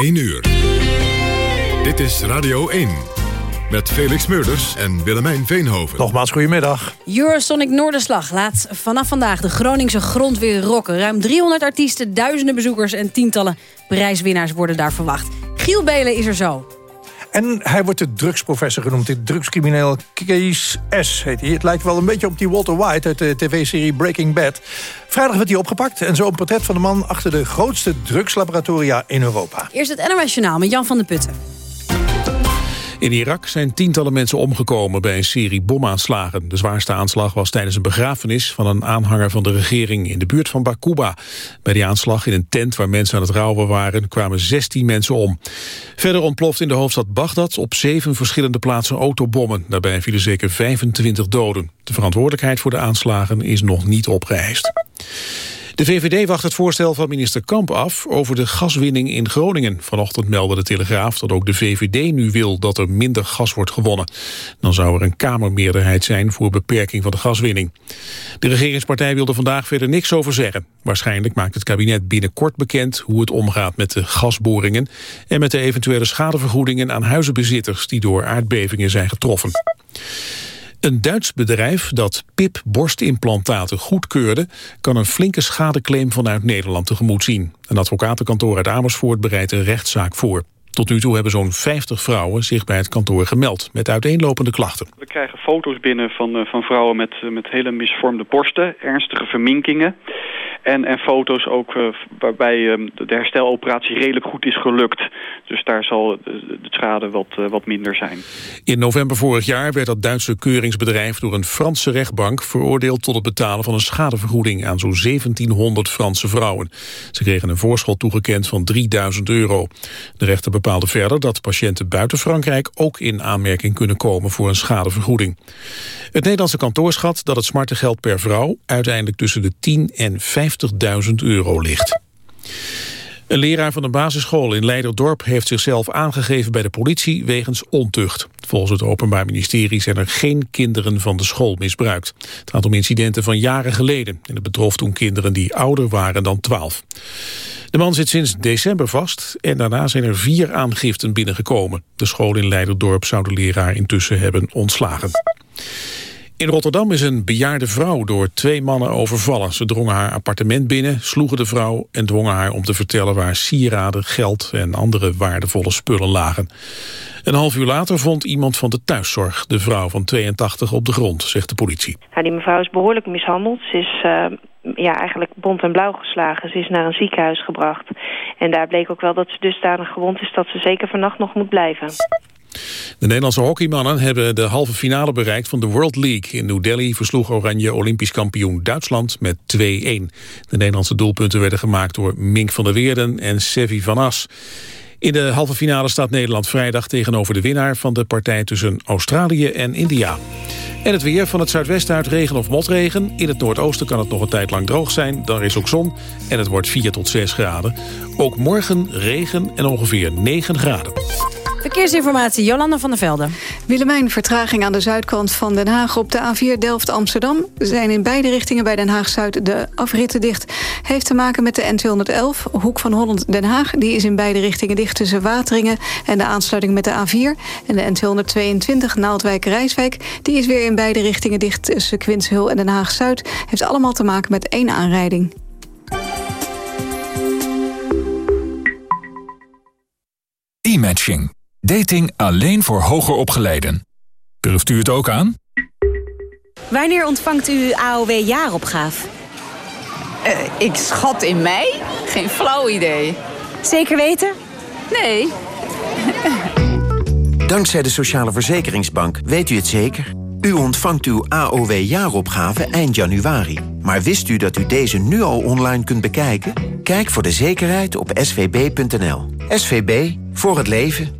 1 uur. Dit is Radio 1. Met Felix Meurders en Willemijn Veenhoven. Nogmaals, goedemiddag. Eurosonic Noorderslag laat vanaf vandaag de Groningse grond weer rocken. Ruim 300 artiesten, duizenden bezoekers en tientallen prijswinnaars worden daar verwacht. Giel Belen is er zo. En hij wordt de drugsprofessor genoemd. Dit drugscrimineel Kees S. heet hij. Het lijkt wel een beetje op die Walter White uit de tv-serie Breaking Bad. Vrijdag werd hij opgepakt en zo een portret van de man... achter de grootste drugslaboratoria in Europa. Eerst het Journaal met Jan van den Putten. In Irak zijn tientallen mensen omgekomen bij een serie bomaanslagen. De zwaarste aanslag was tijdens een begrafenis van een aanhanger van de regering in de buurt van Bakuba. Bij die aanslag in een tent waar mensen aan het rouwen waren kwamen 16 mensen om. Verder ontploft in de hoofdstad Bagdad op zeven verschillende plaatsen autobommen. Daarbij vielen zeker 25 doden. De verantwoordelijkheid voor de aanslagen is nog niet opgeëist. De VVD wacht het voorstel van minister Kamp af over de gaswinning in Groningen. Vanochtend meldde de Telegraaf dat ook de VVD nu wil dat er minder gas wordt gewonnen. Dan zou er een kamermeerderheid zijn voor beperking van de gaswinning. De regeringspartij wil er vandaag verder niks over zeggen. Waarschijnlijk maakt het kabinet binnenkort bekend hoe het omgaat met de gasboringen... en met de eventuele schadevergoedingen aan huizenbezitters die door aardbevingen zijn getroffen. Een Duits bedrijf dat PIP-borstimplantaten goedkeurde... kan een flinke schadeclaim vanuit Nederland tegemoet zien. Een advocatenkantoor uit Amersfoort bereidt een rechtszaak voor. Tot nu toe hebben zo'n 50 vrouwen zich bij het kantoor gemeld... met uiteenlopende klachten. We krijgen foto's binnen van, eh, van vrouwen met, eh, met hele misvormde borsten... ernstige verminkingen. En, en foto's ook uh, waarbij uh, de hersteloperatie redelijk goed is gelukt. Dus daar zal de, de schade wat, uh, wat minder zijn. In november vorig jaar werd dat Duitse keuringsbedrijf... door een Franse rechtbank veroordeeld tot het betalen van een schadevergoeding... aan zo'n 1700 Franse vrouwen. Ze kregen een voorschot toegekend van 3000 euro. De rechter bepaalde verder dat patiënten buiten Frankrijk... ook in aanmerking kunnen komen voor een schadevergoeding. Het Nederlandse kantoor schat dat het smartengeld per vrouw... uiteindelijk tussen de 10 en 15 50.000 euro ligt. Een leraar van een basisschool in Leiderdorp heeft zichzelf aangegeven bij de politie wegens ontucht. Volgens het Openbaar Ministerie zijn er geen kinderen van de school misbruikt. Het gaat om incidenten van jaren geleden en het betrof toen kinderen die ouder waren dan 12. De man zit sinds december vast en daarna zijn er vier aangiften binnengekomen. De school in Leiderdorp zou de leraar intussen hebben ontslagen. In Rotterdam is een bejaarde vrouw door twee mannen overvallen. Ze drongen haar appartement binnen, sloegen de vrouw... en dwongen haar om te vertellen waar sieraden, geld... en andere waardevolle spullen lagen. Een half uur later vond iemand van de thuiszorg... de vrouw van 82 op de grond, zegt de politie. Ja, die mevrouw is behoorlijk mishandeld. Ze is uh, ja, eigenlijk bont en blauw geslagen. Ze is naar een ziekenhuis gebracht. En daar bleek ook wel dat ze dusdanig gewond is... dat ze zeker vannacht nog moet blijven. De Nederlandse hockeymannen hebben de halve finale bereikt van de World League. In New Delhi versloeg Oranje Olympisch kampioen Duitsland met 2-1. De Nederlandse doelpunten werden gemaakt door Mink van der Weerden en Sevi van As. In de halve finale staat Nederland vrijdag tegenover de winnaar van de partij tussen Australië en India. En het weer van het zuidwesten uit regen of motregen. In het noordoosten kan het nog een tijd lang droog zijn. Dan is ook zon en het wordt 4 tot 6 graden. Ook morgen regen en ongeveer 9 graden. Verkeersinformatie, Jolanda van der Velde. Willemijn, vertraging aan de zuidkant van Den Haag op de A4 Delft-Amsterdam. zijn in beide richtingen bij Den Haag-Zuid de afritten dicht. Heeft te maken met de N211, hoek van Holland-Den Haag. Die is in beide richtingen dicht tussen Wateringen en de aansluiting met de A4. En de N222 Naaldwijk-Rijswijk, die is weer in beide richtingen dicht tussen Quinshul en Den Haag-Zuid. Heeft allemaal te maken met één aanrijding. E-matching. Dating alleen voor hoger opgeleiden. Durft u het ook aan? Wanneer ontvangt u AOW-jaaropgave? Uh, ik schat in mei? Geen flauw idee. Zeker weten? Nee. Dankzij de Sociale Verzekeringsbank weet u het zeker. U ontvangt uw AOW-jaaropgave eind januari. Maar wist u dat u deze nu al online kunt bekijken? Kijk voor de zekerheid op svb.nl. SVB, voor het leven.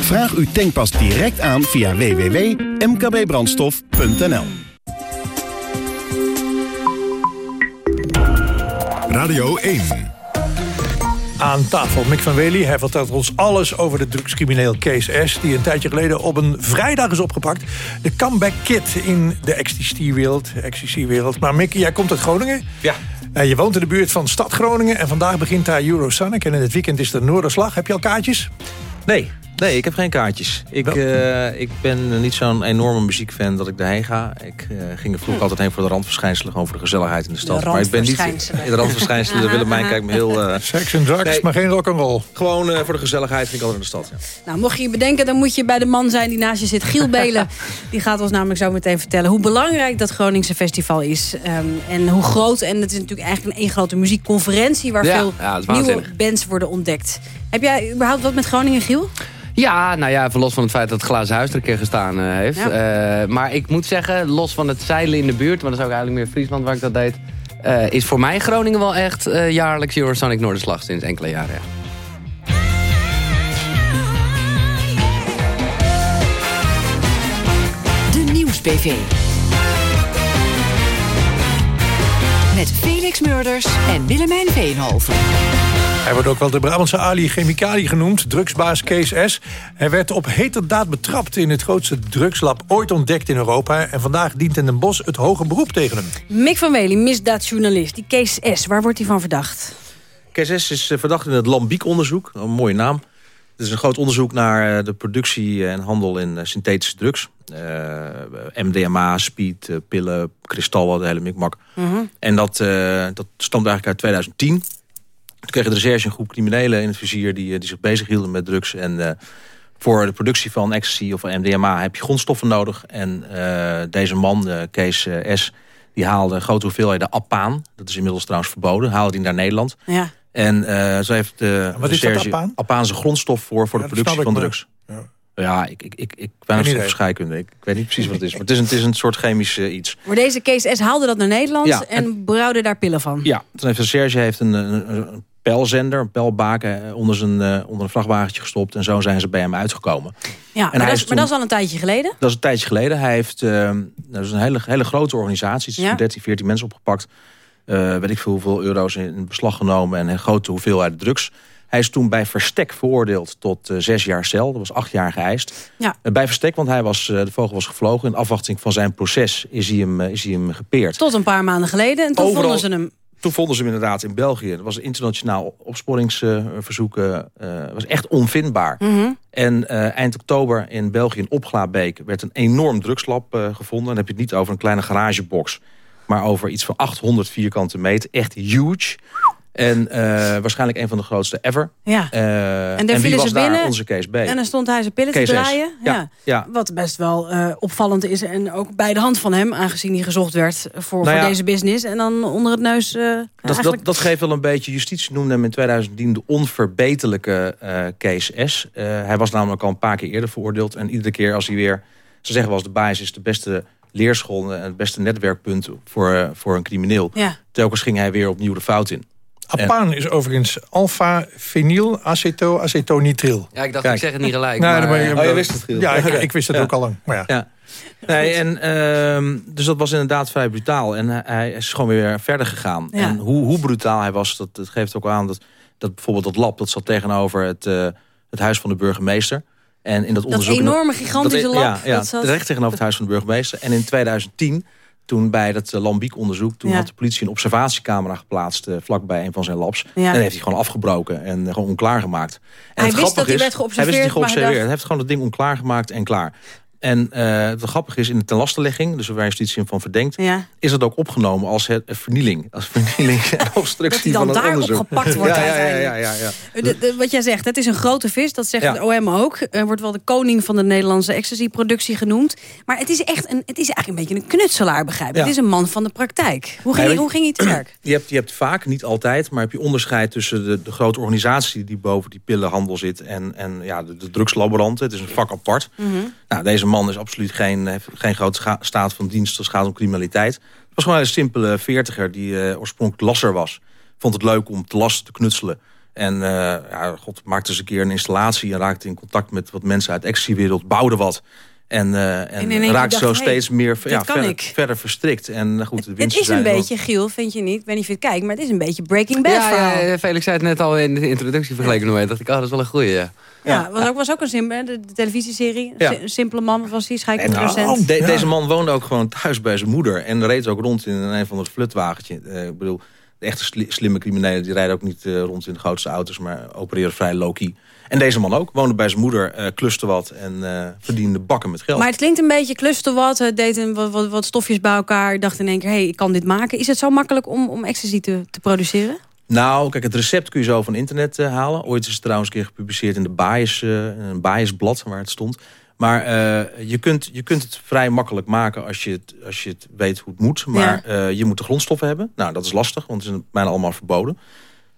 Vraag uw tankpas direct aan via www.mkbbrandstof.nl Radio 1. Aan tafel Mick van Wely. Hij vertelt ons alles over de drugscrimineel Case S... die een tijdje geleden op een vrijdag is opgepakt. De comeback kid in de ecstasy-wereld. Ecstasy maar Mick, jij komt uit Groningen. Ja. Uh, je woont in de buurt van stad Groningen... en vandaag begint daar Eurosonic. En in het weekend is er Noorderslag. Heb je al kaartjes? Nee, Nee, ik heb geen kaartjes. Ik, uh, ik ben niet zo'n enorme muziekfan dat ik daarheen ga. Ik uh, ging er vroeger hm. altijd heen voor de randverschijnselen. Gewoon voor de gezelligheid in de stad. De maar ik ben niet de randverschijnselen. Willemijn kijkt me heel... Uh, Seks en drugs, nee, maar geen rock'n'roll. Gewoon voor de gezelligheid vind ik altijd in de stad. Ja. Nou, mocht je je bedenken, dan moet je bij de man zijn die naast je zit. Giel Belen. die gaat ons namelijk zo meteen vertellen hoe belangrijk dat Groningse festival is. Um, en hoe groot. En het is natuurlijk eigenlijk een één grote muziekconferentie... waar ja, veel ja, nieuwe bands worden ontdekt. Heb jij überhaupt wat met Groningen, Giel? Ja, nou ja, los van het feit dat het glazen huis er een keer gestaan uh, heeft. Ja. Uh, maar ik moet zeggen, los van het zeilen in de buurt... maar dat is ook eigenlijk meer Friesland waar ik dat deed... Uh, is voor mij Groningen wel echt jaarlijks Eurosonic Noorderslag sinds enkele jaren. Ja. De Nieuws-PV. Met Felix Murders en Willemijn Veenhoven. Hij wordt ook wel de Brabantse Ali Chemicali genoemd, drugsbaas Kees S. Hij werd op heterdaad betrapt in het grootste drugslab ooit ontdekt in Europa. En vandaag dient in Den Bosch het hoge beroep tegen hem. Mick van Wely, misdaadjournalist. Die Kees S, waar wordt hij van verdacht? Kees S is eh, verdacht in het Lambiek-onderzoek. Een mooie naam. Het is een groot onderzoek naar eh, de productie en handel in eh, synthetische drugs. Uh, MDMA, speed, pillen, kristallen, de hele mikmak. Mm -hmm. En dat, uh, dat stamt eigenlijk uit 2010. Toen kreeg de recherche een groep criminelen in het vizier... die, die zich bezighielden met drugs. En uh, voor de productie van ecstasy of MDMA heb je grondstoffen nodig. En uh, deze man, uh, Kees S., die haalde grote hoeveelheden appaan. Dat is inmiddels trouwens verboden. Haalde die naar Nederland. Ja. En zo heeft de Wat recherche is dat appaan? is een grondstof voor, voor Ja, de productie van drugs. maar- Ja, ik, ik, ik, ik ben een scheikunde. Ik, ik weet niet precies wat het is. Maar het is een, het is een soort chemisch eh, iets. Maar deze Kees S. haalde dat naar Nederland Ja, en brouwde daar pillen van. Ja, toen heeft de Serge heeft een, een, een pijlzender, een pijlbaken eh, onder, zijn, eh, onder een vrachtwagentje gestopt. En zo zijn ze bij hem uitgekomen. Ja, maar, dat is is, maar toen- dat is al een tijdje geleden. Dat is een tijdje geleden. Hij heeft eh, dat is een hele, hele grote organisatie. Het is Ja. 13, 14 mensen opgepakt. Eh, weet ik veel hoeveel euro's in beslag genomen. En een grote hoeveelheid drugs. Hij is toen bij Verstek veroordeeld tot zes jaar cel. Dat was acht jaar geëist. Ja. Bij Verstek, want hij was, de vogel was gevlogen. In afwachting van zijn proces is hij hem, is hij hem gepeerd. Tot een paar maanden geleden. En toen Overal- vonden ze hem. Toen vonden ze hem inderdaad in België. Dat was een internationaal opsporingsverzoek. eh, was echt onvindbaar. Mhm. En eh, eind oktober in België, in Opglabeek... werd een enorm drugslab gevonden. Dan heb je het niet over een kleine garagebox... maar over iets van 800 vierkante meter. Echt huge. En eh, waarschijnlijk een van de grootste ever. Ja. Eh, En daar wie was daar? binnen. Onze Kees B. En dan stond hij zijn pillen te Kees draaien. Ja, ja. Wat best wel eh, opvallend is. En ook bij de hand van hem, aangezien hij gezocht werd voor, Nou voor deze business. En dan onder het neus. Dat, eigenlijk- dat, dat geeft wel een beetje... Justitie noemde hem in 2010 de onverbeterlijke Kees S. Hij was namelijk al een paar keer eerder veroordeeld. En iedere keer als hij weer... Ze zeggen wel eens de bias is de beste leerschool... en het beste netwerkpunt voor, voor een crimineel. Ja. Telkens ging hij weer opnieuw de fout in. Appaan is overigens alpha-fenyl aceto acetonitril. Ja, ik dacht, Kijk. ik zeg het niet gelijk. Nee, maar, maar- Oh, je wist het, Giel. Ja, ik, wist het Ja. ook al lang. Maar ja. Ja. Nee, en, ehm, dus dat was inderdaad vrij brutaal. En hij, is gewoon weer verder gegaan. Ja. En hoe, hoe brutaal hij was, dat, dat geeft ook aan... Dat, dat bijvoorbeeld dat lab, dat zat tegenover het, eh, het huis van de burgemeester. En in dat, onderzoek... enorme, gigantische dat- lab, Ja, ja dat zat- recht tegenover het huis van de burgemeester. En in 2010, toen bij dat uh, Lambiek-onderzoek... toen Ja. had de politie een observatiecamera geplaatst... uh, vlakbij een van zijn labs. Ja. En heeft hij gewoon afgebroken en uh, gewoon onklaar gemaakt. En Hij het wist dat hij werd Hij wist geobserveerd, dat hij maar hij geobserveerd. dacht- Hij heeft gewoon het ding onklaar gemaakt en klaar. En uh, het grappige is, in de tenlastenlegging, dus waar justitie hem van verdenkt... Ja. is dat ook opgenomen als het, vernieling. Als vernieling en obstructie dat van het daarop onderzoek. gepakt wordt ja, ja, ja, uiteindelijk. ja, ja, ja. De, de- wat jij zegt, het is een grote vis. Dat zegt Ja. het OM ook. Er wordt wel de koning van de Nederlandse ecstasy-productie genoemd. Maar het is echt een, het is eigenlijk een beetje een knutselaar, begrijp. Ja. Het is een man van de praktijk. Hoe ging, weet- hoe ging hij te werk? Je hebt, je hebt vaak, niet altijd, maar heb je onderscheid tussen de, de grote organisatie die boven die pillenhandel zit en, en ja, de, de drugslaboranten. Het is een vak apart. Mhm. Nou, deze man is absoluut geen, heeft geen grote staat van dienst als het gaat om criminaliteit. Het was gewoon een simpele veertiger die eh, oorspronkelijk lasser was. Vond het leuk om te lassen, te knutselen. En eh, ja, god, maakte eens een keer een installatie en raakte in contact met wat mensen uit de bouwde wat. En, eh, en, raakte zo dacht, hey, steeds meer ja, verder, ik. verder verstrikt. En nou goed, Het winsten is een beetje, Giel, vind je niet? Ik weet niet of je het kijkt, maar het is een beetje Breaking Bad Ja, ja, Felix zei het net al in de introductie vergeleken mee. dacht ik, oh, dat is wel een goeie, ja. Ja, was ook, was ook een simpele, de, de televisieserie. Ja. Een simpele man was hij, En scheikunderecent. nou, de- Deze man woonde ook gewoon thuis bij zijn moeder. En reed ook rond in een van het flutwagentje. Eh, ik bedoel, de echte sli- slimme criminelen... die rijden ook niet eh, rond in de grootste auto's... maar opereren vrij low-key. En deze man ook. Woonde bij zijn moeder, eh kluste wat... en eh, verdiende bakken met geld. Maar het klinkt een beetje kluste wat, het deed een, wat, wat, wat stofjes bij elkaar. Dacht in één keer, hé, hey, ik kan dit maken. Is het zo makkelijk om, om ecstasy te, te produceren? Nou, kijk, het recept kun je zo van internet eh, halen. Ooit is het trouwens een keer gepubliceerd in de Bias, eh, een Biasblad waar het stond. Maar eh, je, kunt, je kunt het vrij makkelijk maken als je het, als je het weet hoe het moet. Maar eh, je moet de grondstoffen hebben. Nou, dat is lastig, want het is bijna allemaal verboden.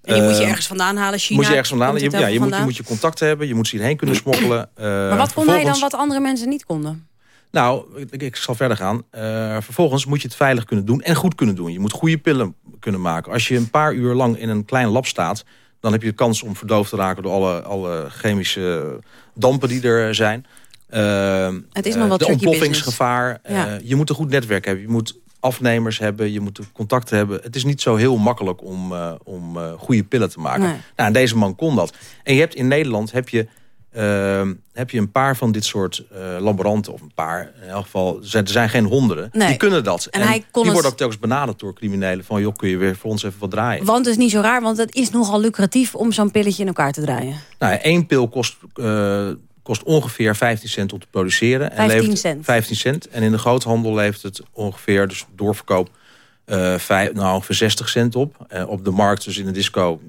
En je moet je Eh, ergens vandaan halen, China. moet je ergens vandaan. komt Je, ja, je, moet, je moet je contacten hebben. Je moet ze hierheen kunnen smokkelen. Eh, Maar wat kon hij dan wat andere mensen niet konden? nou, ik, ik zal verder gaan. Eh, vervolgens moet je het veilig kunnen doen en goed kunnen doen. Je moet goede pillen kunnen maken. Als je een paar uur lang in een klein lab staat... dan heb je de kans om verdoofd te raken door alle, alle chemische dampen die er zijn. Eh, Het is nog wel De ontploffingsgevaar. je moet een goed netwerk hebben. Je moet afnemers hebben. Je moet contacten hebben. Het is niet zo heel makkelijk om, eh, om eh, goede pillen te maken. Nee. Nou, en deze man kon dat. En je hebt in Nederland heb je, ehm, heb je een paar van dit soort eh, laboranten. Of een paar, in elk geval. Er zijn, er zijn geen honderden. Nee. Die kunnen dat. En hij kon die het- worden ook telkens benaderd door criminelen. Van, joh, kun je weer voor ons even wat draaien? Want het is niet zo raar, want het is nogal lucratief om zo'n pilletje in elkaar te draaien. Nou, één pil kost, kost ongeveer 15 cent om te produceren. 15 levert cent. 15 cent. En in de groothandel levert het ongeveer, dus doorverkoop, eh vijf, nou, ongeveer 60 cent op. Eh, op de markt, dus in de disco,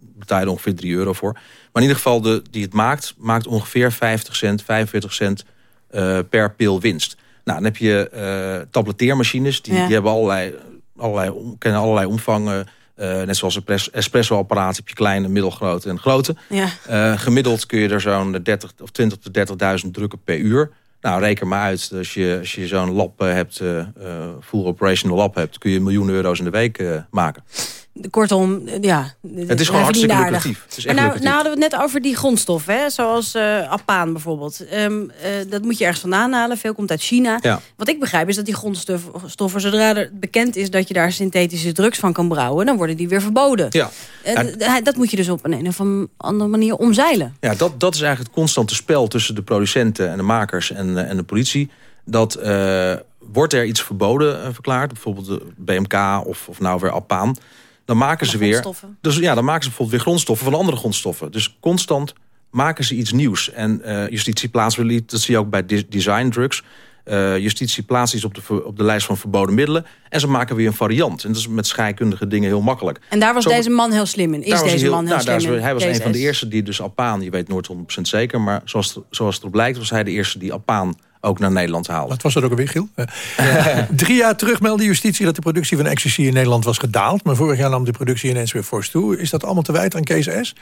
betaal je er ongeveer 3 euro voor. Maar in ieder geval, de, die het maakt, maakt ongeveer 50 cent, 45 cent eh, per pil winst. Nou, dan heb je tabletteermachines, die, Ja. die hebben allerlei, allerlei, kennen allerlei omvangen. Eh, net zoals een espresso-apparaat heb je kleine, middelgrote en grote. Ja. Eh, gemiddeld kun je er zo'n 30 of 20 tot 30.000 drukken per uur. Nou, reken maar uit. Als je, als je zo'n lab eh, hebt, full operational lab hebt... kun je een miljoen euro's in de week maken. Kortom, ja. Het is gewoon hartstikke lucratief. Het is echt nou, lucratief. nou hadden we het net over die grondstoffen, hè? zoals eh apaan bijvoorbeeld. Ehm, eh, dat moet je ergens vandaan halen. Veel komt uit China. Ja. Wat ik begrijp is dat die grondstoffen, stoffen, zodra er bekend is dat je daar synthetische drugs van kan brouwen, dan worden die weer verboden. Ja. Eh, dat moet je dus op een, of een andere manier omzeilen. Ja, dat, dat is eigenlijk het constante spel tussen de producenten en de makers en, en de politie. Dat wordt er iets verboden verklaard, bijvoorbeeld de BMK of, of nou weer Appaan. Dan maken ze weer. Dus ja, dan maken ze bijvoorbeeld weer grondstoffen van andere grondstoffen. Dus constant maken ze iets nieuws. En eh, justitie plaatst iets, dat zie je ook bij de- design drugs. Eh, justitie plaatst iets op de, op de lijst van verboden middelen. En ze maken weer een variant. En dat is met scheikundige dingen heel makkelijk. En daar was Zo- deze man heel slim in. Is deze hij man heel nou, slim is-? Hij was een van de eerste die dus Appaan, je weet nooit 100% zeker... maar zoals, zoals het erop lijkt, was hij de eerste die Appaan ook naar Nederland haalde. Wat was dat ook alweer, Giel? Eh, Drie jaar terug meldde justitie dat de productie van ecstasy in Nederland was gedaald. Maar vorig jaar nam de productie ineens weer fors toe. Is dat allemaal te wijten aan Kees S?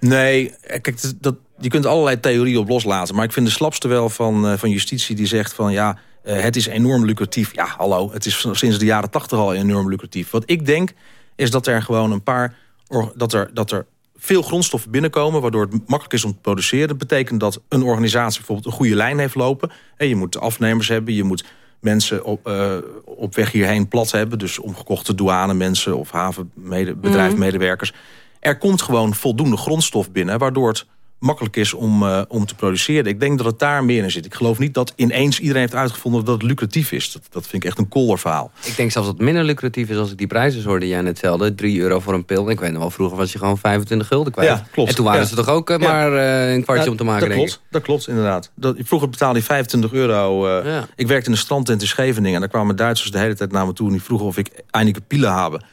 Nee, eh, kijk, dat, dat, je kunt allerlei theorieën op loslaten. Maar ik vind de slapste wel van, eh, van justitie die zegt van... ja, het is enorm lucratief. Ja, hallo, het is sinds de jaren tachtig al enorm lucratief. Wat ik denk, is dat er gewoon een paar... dat er, dat er veel grondstoffen binnenkomen... waardoor het makkelijk is om te produceren. Dat betekent dat een organisatie bijvoorbeeld een goede lijn heeft lopen. En je moet afnemers hebben, je moet mensen op, eh, op weg hierheen plat hebben. Dus omgekochte douane mensen of havenbedrijfmedewerkers. Er komt gewoon voldoende grondstof binnen... waardoor het makkelijk is om, uh, om te produceren. Ik denk dat het daar meer in zit. Ik geloof niet dat ineens iedereen heeft uitgevonden dat het lucratief is. Dat, dat vind ik echt een kolder verhaal. Ik denk zelfs dat het minder lucratief is als ik die prijzen hoorde jij net telde. 3 euro voor een pil. Ik weet nog wel, vroeger was je gewoon 25 gulden kwijt. Ja, klopt. En toen waren ze toch ook uh, maar uh, een kwartje om te maken, dat klopt, Dat klopt, inderdaad. Dat, vroeger betaalde je 25 euro. Ja. Ik werkte in een strandtent in Scheveningen. En daar kwamen Duitsers de hele tijd naar me toe. En die vroegen of ik eindelijk pielen hebben.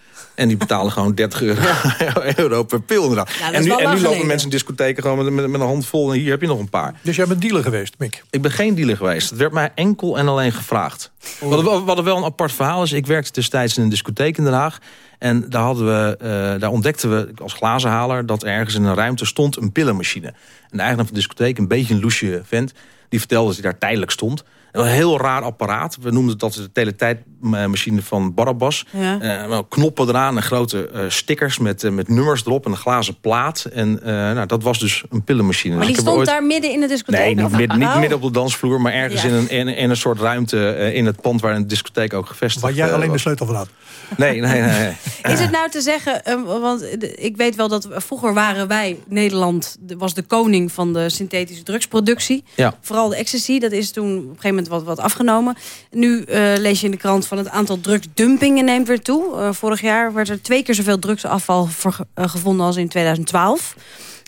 En die betalen gewoon 30 euro, euro per pil inderdaad. Ja, en nu, en nu lopen mensen in discotheken gewoon met, met, met, een hand vol... en hier heb je nog een paar. Dus jij bent dealer geweest, Mick? Ik ben geen dealer geweest. Het werd mij enkel en alleen gevraagd. Wat, wat er wel een apart verhaal is... ik werkte destijds in een discotheek in Den Haag... En daar, hadden we, uh, daar ontdekten we als glazenhaler... dat ergens in een ruimte stond een pillenmachine. En de eigenaar van de discotheek, een beetje een loesje vent... die vertelde dat hij daar tijdelijk stond... Een heel raar apparaat. We noemden dat de teletijdmachine van Barabbas. Ja. Uh, knoppen eraan en grote uh, stickers met, uh, met nummers erop en een glazen plaat. En nou, dat was dus een pillenmachine. Maar die dus stond ooit... daar midden in de discotheek? Nee, niet, midden, oh. niet midden op de dansvloer, maar ergens Ja. in, een, in, in een soort ruimte in het pand waar een discotheek ook gevestigd Waar jij eh, alleen de was. sleutel van had. Nee, nee, nee. nee. Is het nou te zeggen, eh, want ik weet wel dat vroeger waren wij, Nederland de- was de koning van de synthetische drugsproductie. Ja. Vooral de ecstasy, dat is toen op een gegeven moment wat, wat afgenomen. Nu eh, lees je in de krant van het aantal drugsdumpingen neemt weer toe. Eh, vorig jaar werd er twee keer zoveel drugsafval eh, gevonden als in 2012.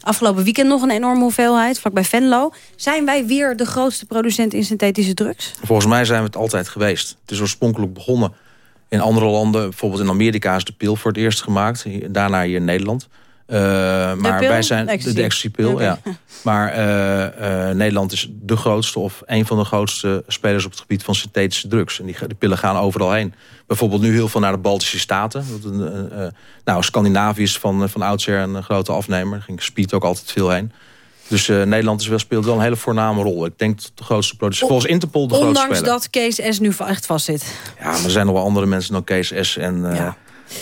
Afgelopen weekend nog een enorme hoeveelheid, vlakbij Venlo. Zijn wij weer de grootste producent in synthetische drugs? Volgens mij zijn we het altijd geweest. Het is oorspronkelijk begonnen in andere landen. Bijvoorbeeld in Amerika is de pil voor het eerst gemaakt. Daarna hier in Nederland. Eh, maar pil? wij zijn De de, ja. Maar eh, eh, Nederland is de grootste of een van de grootste spelers op het gebied van synthetische drugs. En die, die pillen gaan overal heen. Bijvoorbeeld nu heel veel naar de Baltische Staten. Nou, Scandinavië is van, van oudsher een grote afnemer. Daar ging Speed ook altijd veel heen. Dus Nederland is wel, speelt wel een hele voorname rol. Ik denk dat de grootste producent, volgens Interpol de grootste Ondanks dat Kees S. nu echt vastzit. Ja, maar er zijn nog wel andere mensen dan Kees S. En eh,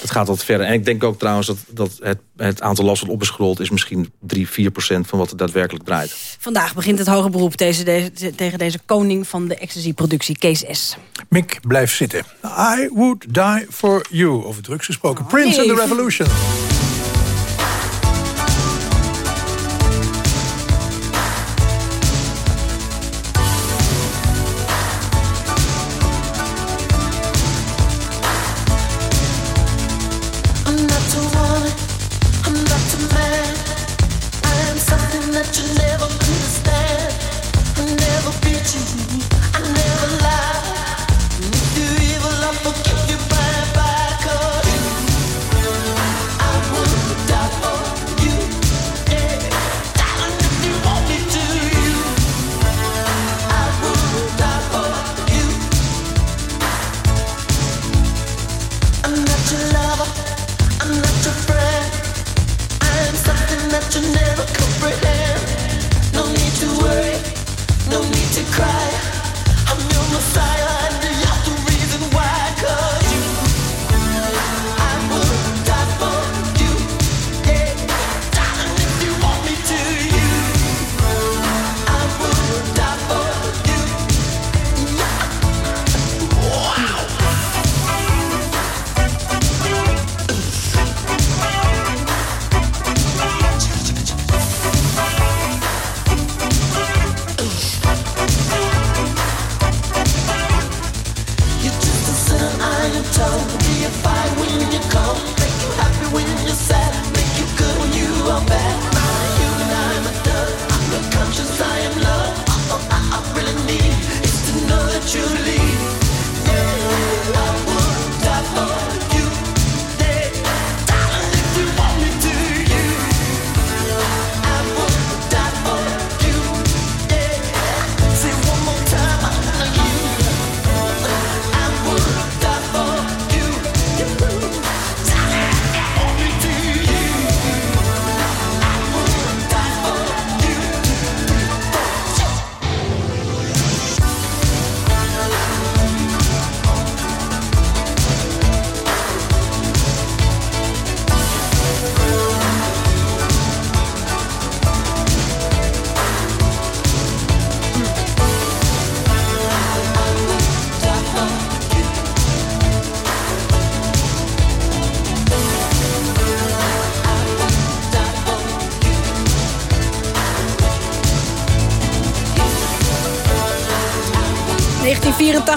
het gaat wat verder. En ik denk ook trouwens dat, dat het, het aantal last wat op is gerold... is misschien 3, 4 procent van wat het daadwerkelijk draait. Vandaag begint het hoger beroep deze, deze- tegen deze koning van de ecstasy-productie, Kees S. Mick, blijf zitten. I would die for you. Over drugs gesproken. Prince and the. Revolution.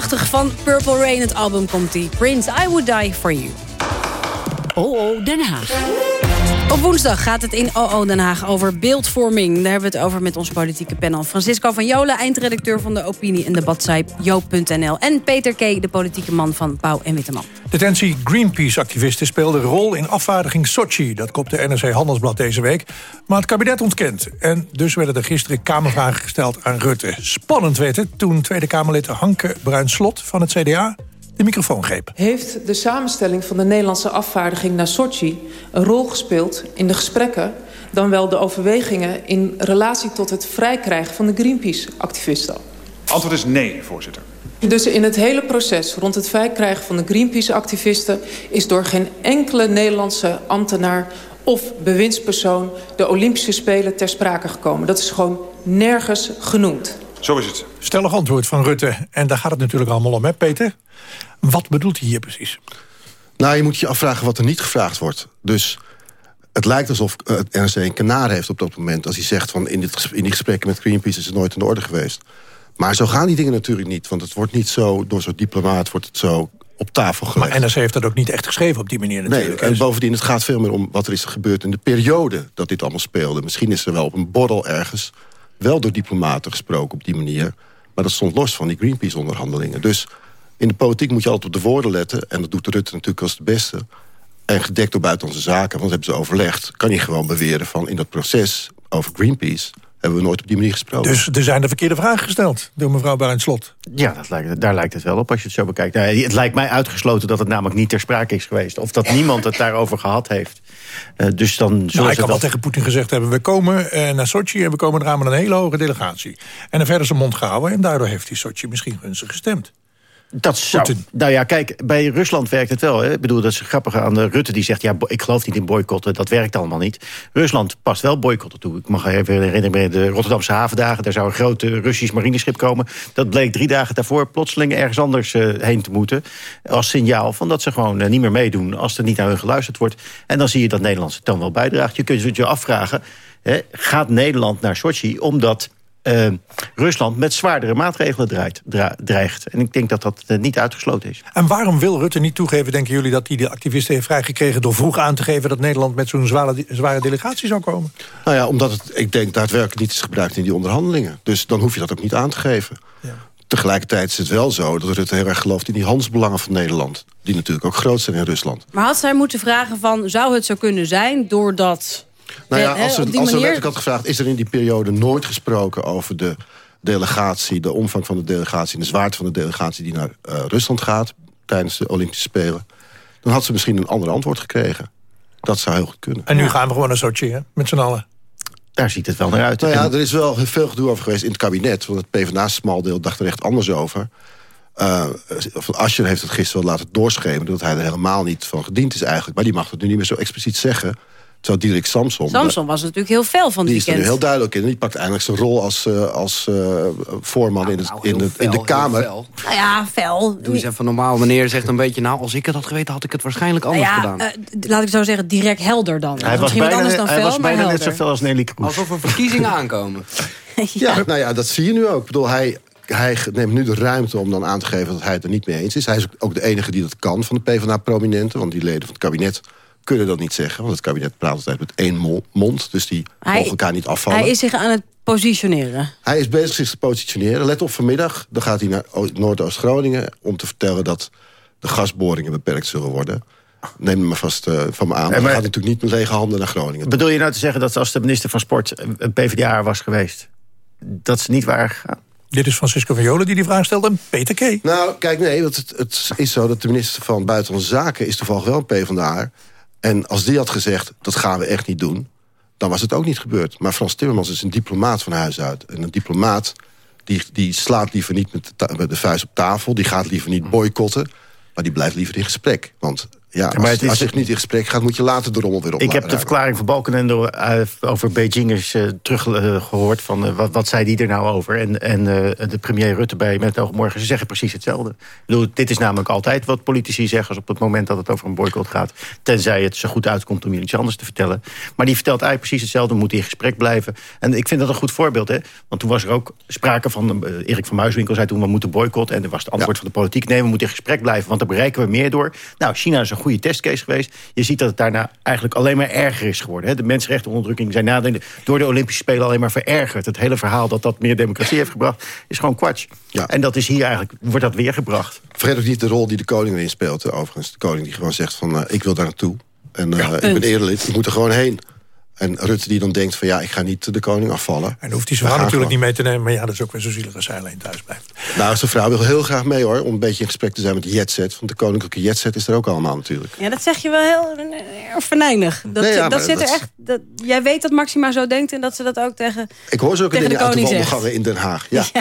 1984 van Purple Rain, het album komt die. Prince, I Would Die For You. OO Den Haag. Op woensdag gaat het in OO Den Haag over beeldvorming. Daar hebben we het over met ons politieke panel. Francisco van Jolen, eindredacteur van de opinie- en debatsite joop.nl. En Peter K., de politieke man van Pauw en Witteman. Detentie Greenpeace-activisten speelden een rol in afvaardiging Sochi. Dat kopt de NRC Handelsblad deze week. Maar het kabinet ontkent. En dus werden er gisteren Kamervragen gesteld aan Rutte. Spannend werd het toen Tweede Kamerlid Hanke Bruinslot van het CDA de microfoon greep. Heeft de samenstelling van de Nederlandse afvaardiging naar Sochi... een rol gespeeld in de gesprekken... dan wel de overwegingen in relatie tot het vrijkrijgen van de Greenpeace-activisten? Antwoord is nee, voorzitter. Dus in het hele proces rond het vrijkrijgen van de Greenpeace-activisten... is door geen enkele Nederlandse ambtenaar of bewindspersoon... de Olympische Spelen ter sprake gekomen. Dat is gewoon nergens genoemd. Zo is het. Stellig antwoord van Rutte. En daar gaat het natuurlijk allemaal om, hè Peter? Wat bedoelt hij hier precies? Nou, je moet je afvragen wat er niet gevraagd wordt. Dus het lijkt alsof uh, het NRC een kanaar heeft op dat moment... als hij zegt van in, dit, in die gesprekken met Greenpeace is het nooit in de orde geweest. Maar zo gaan die dingen natuurlijk niet. Want het wordt niet zo, door zo'n diplomaat wordt het zo op tafel gelegd. Maar NRC heeft dat ook niet echt geschreven op die manier natuurlijk. Nee, en bovendien, het gaat veel meer om wat er is gebeurd in de periode dat dit allemaal speelde. Misschien is er wel op een borrel ergens wel door diplomaten gesproken op die manier. Maar dat stond los van die Greenpeace-onderhandelingen. Dus in de politiek moet je altijd op de woorden letten. En dat doet Rutte natuurlijk als de beste. En gedekt door buitenlandse zaken, want dat hebben ze overlegd... kan je gewoon beweren van in dat proces over Greenpeace... hebben we nooit op die manier gesproken. Dus er zijn de verkeerde vragen gesteld door mevrouw Slot. Ja, dat lijkt, daar lijkt het wel op als je het zo bekijkt. Nou, het lijkt mij uitgesloten dat het namelijk niet ter sprake is geweest. Of dat niemand het daarover gehad heeft. Uh, dus dan nou, hij kan wel tegen Poetin gezegd hebben... we komen uh, naar Sochi en we komen eraan met een hele hoge delegatie. En dan verder zijn mond gehouden... en daardoor heeft hij Sochi misschien gunstig gestemd. Dat zou, nou ja, kijk, bij Rusland werkt het wel. Hè? Ik bedoel, dat is grappig aan de Rutte die zegt... ja, ik geloof niet in boycotten, dat werkt allemaal niet. Rusland past wel boycotten toe. Ik mag even herinneren, de Rotterdamse havendagen... daar zou een groot Russisch marineschip komen. Dat bleek drie dagen daarvoor plotseling ergens anders uh, heen te moeten. Als signaal van dat ze gewoon uh, niet meer meedoen... als er niet naar hun geluisterd wordt. En dan zie je dat Nederland zich dan wel bijdraagt. Je kunt je afvragen, hè, gaat Nederland naar Sochi... omdat uh, Rusland met zwaardere maatregelen draait, dreigt. En ik denk dat dat uh, niet uitgesloten is. En waarom wil Rutte niet toegeven, denken jullie... dat hij de activisten heeft vrijgekregen door vroeg aan te geven... dat Nederland met zo'n zware, zware delegatie zou komen? Nou ja, omdat het, ik denk, daadwerkelijk niet is gebruikt in die onderhandelingen. Dus dan hoef je dat ook niet aan te geven. Ja. Tegelijkertijd is het wel zo dat Rutte heel erg gelooft in die handelsbelangen van Nederland. Die natuurlijk ook groot zijn in Rusland. Maar had zij moeten vragen van, zou het zo kunnen zijn... doordat nou ja, als er, als er manier... had gevraagd... is er in die periode nooit gesproken over de delegatie... de omvang van de delegatie en de zwaarte van de delegatie... die naar uh, Rusland gaat tijdens de Olympische Spelen... dan had ze misschien een ander antwoord gekregen. Dat zou heel goed kunnen. En nu gaan we gewoon naar Sochi, hè? met z'n allen. Daar ziet het wel naar uit. Nou ja, er is wel veel gedoe over geweest in het kabinet. Want het PvdA-smaldeel dacht er echt anders over. Uh, Asscher heeft het gisteren wel laten doorschemen... dat hij er helemaal niet van gediend is eigenlijk. Maar die mag het nu niet meer zo expliciet zeggen... Terwijl Diederik Samson... Samson was natuurlijk heel fel van die Die is er nu heel duidelijk in. Die pakt eindelijk zijn rol als, uh, als uh, voorman in, het, nou, in, de, fel, in de Kamer. Nou ja, fel. Doe eens even normaal. Meneer zegt een beetje... nou, als ik het had geweten, had ik het waarschijnlijk anders nou ja, gedaan. Uh, laat ik zo zeggen, direct helder dan. Hij was bijna, anders dan hij fel, was bijna net zo fel als Nelly Kroes. Alsof er verkiezingen aankomen. ja. ja, nou ja, dat zie je nu ook. Ik bedoel, hij, hij neemt nu de ruimte om dan aan te geven dat hij het er niet mee eens is. Hij is ook de enige die dat kan van de PvdA-prominenten. Want die leden van het kabinet kunnen dat niet zeggen. Want het kabinet praat altijd met één mond. Dus die hij, mogen elkaar niet afvallen. Hij is zich aan het positioneren. Hij is bezig zich te positioneren. Let op, vanmiddag dan gaat hij naar Noordoost-Groningen... om te vertellen dat de gasboringen beperkt zullen worden. Neem me maar vast uh, van me aan. Maar, hij gaat natuurlijk niet met lege handen naar Groningen. Bedoel je nou te zeggen dat als de minister van Sport een PvdA was geweest... dat ze niet waren gegaan? Dit is Francisco van Jolen die die vraag stelde en Peter K. Nou, kijk, nee, want het, het is zo dat de minister van Buitenlandse Zaken... is toevallig wel een PvdA. En als die had gezegd, dat gaan we echt niet doen... dan was het ook niet gebeurd. Maar Frans Timmermans is een diplomaat van huis uit. En een diplomaat die, die slaat liever niet met de, met de vuist op tafel... die gaat liever niet boycotten, maar die blijft liever in gesprek. Want Ja, als, het is- als je niet in gesprek gaat, moet je later de rommel weer op. Ik heb de verklaring van Balkenende eh, over Beijingers eh, teruggehoord. van eh, wat, wat zei die er nou over? En, en de premier Rutte bij Met het Morgen, ze zeggen precies hetzelfde. Ik bedoel, dit is namelijk altijd wat politici zeggen... als op het moment dat het over een boycott gaat. Tenzij het zo goed uitkomt om je iets anders te vertellen. Maar die vertelt eigenlijk precies hetzelfde. We moeten in gesprek blijven. En ik vind dat een goed voorbeeld. Hè? Want toen was er ook sprake van... Erik van Muiswinkel zei toen we moeten boycotten. En er was het antwoord van de politiek... nee, we moeten in gesprek blijven, want daar bereiken we meer door. Nou, China is een goede testcase geweest. Je ziet dat het daarna eigenlijk alleen maar erger is geworden. Hè? De mensenrechtenonderdrukking zijn na de, door de Olympische Spelen alleen maar verergerd. Het hele verhaal dat dat meer democratie heeft gebracht... is gewoon kwats. En dat is hier eigenlijk, wordt dat weer gebracht. Vergeet ook niet de rol die de koning erin speelt, overigens. De koning die gewoon zegt van, eh, ik wil daar naartoe. En eh, ik ben erelid, ik moet er gewoon heen. En Rutte die dan denkt van, ja, ik ga niet de koning afvallen. En dan hoeft hij zijn vrouw natuurlijk niet mee te nemen. Maar ja, dat is ook weer zo zielig als hij alleen thuis blijft. Nou, zijn vrouw wil heel graag mee, hoor. Om een beetje in gesprek te zijn met de jetset. Want de koninklijke jetset is er ook allemaal natuurlijk. Ja, dat zeg je wel heel eh, venijnig. Dat, Nee, ja, dat zit er echt. Dat, jij weet dat Maxima zo denkt en dat ze dat ook tegen. Ik hoor tegen de dingen uit de wandelgangen in Den Haag. Ja.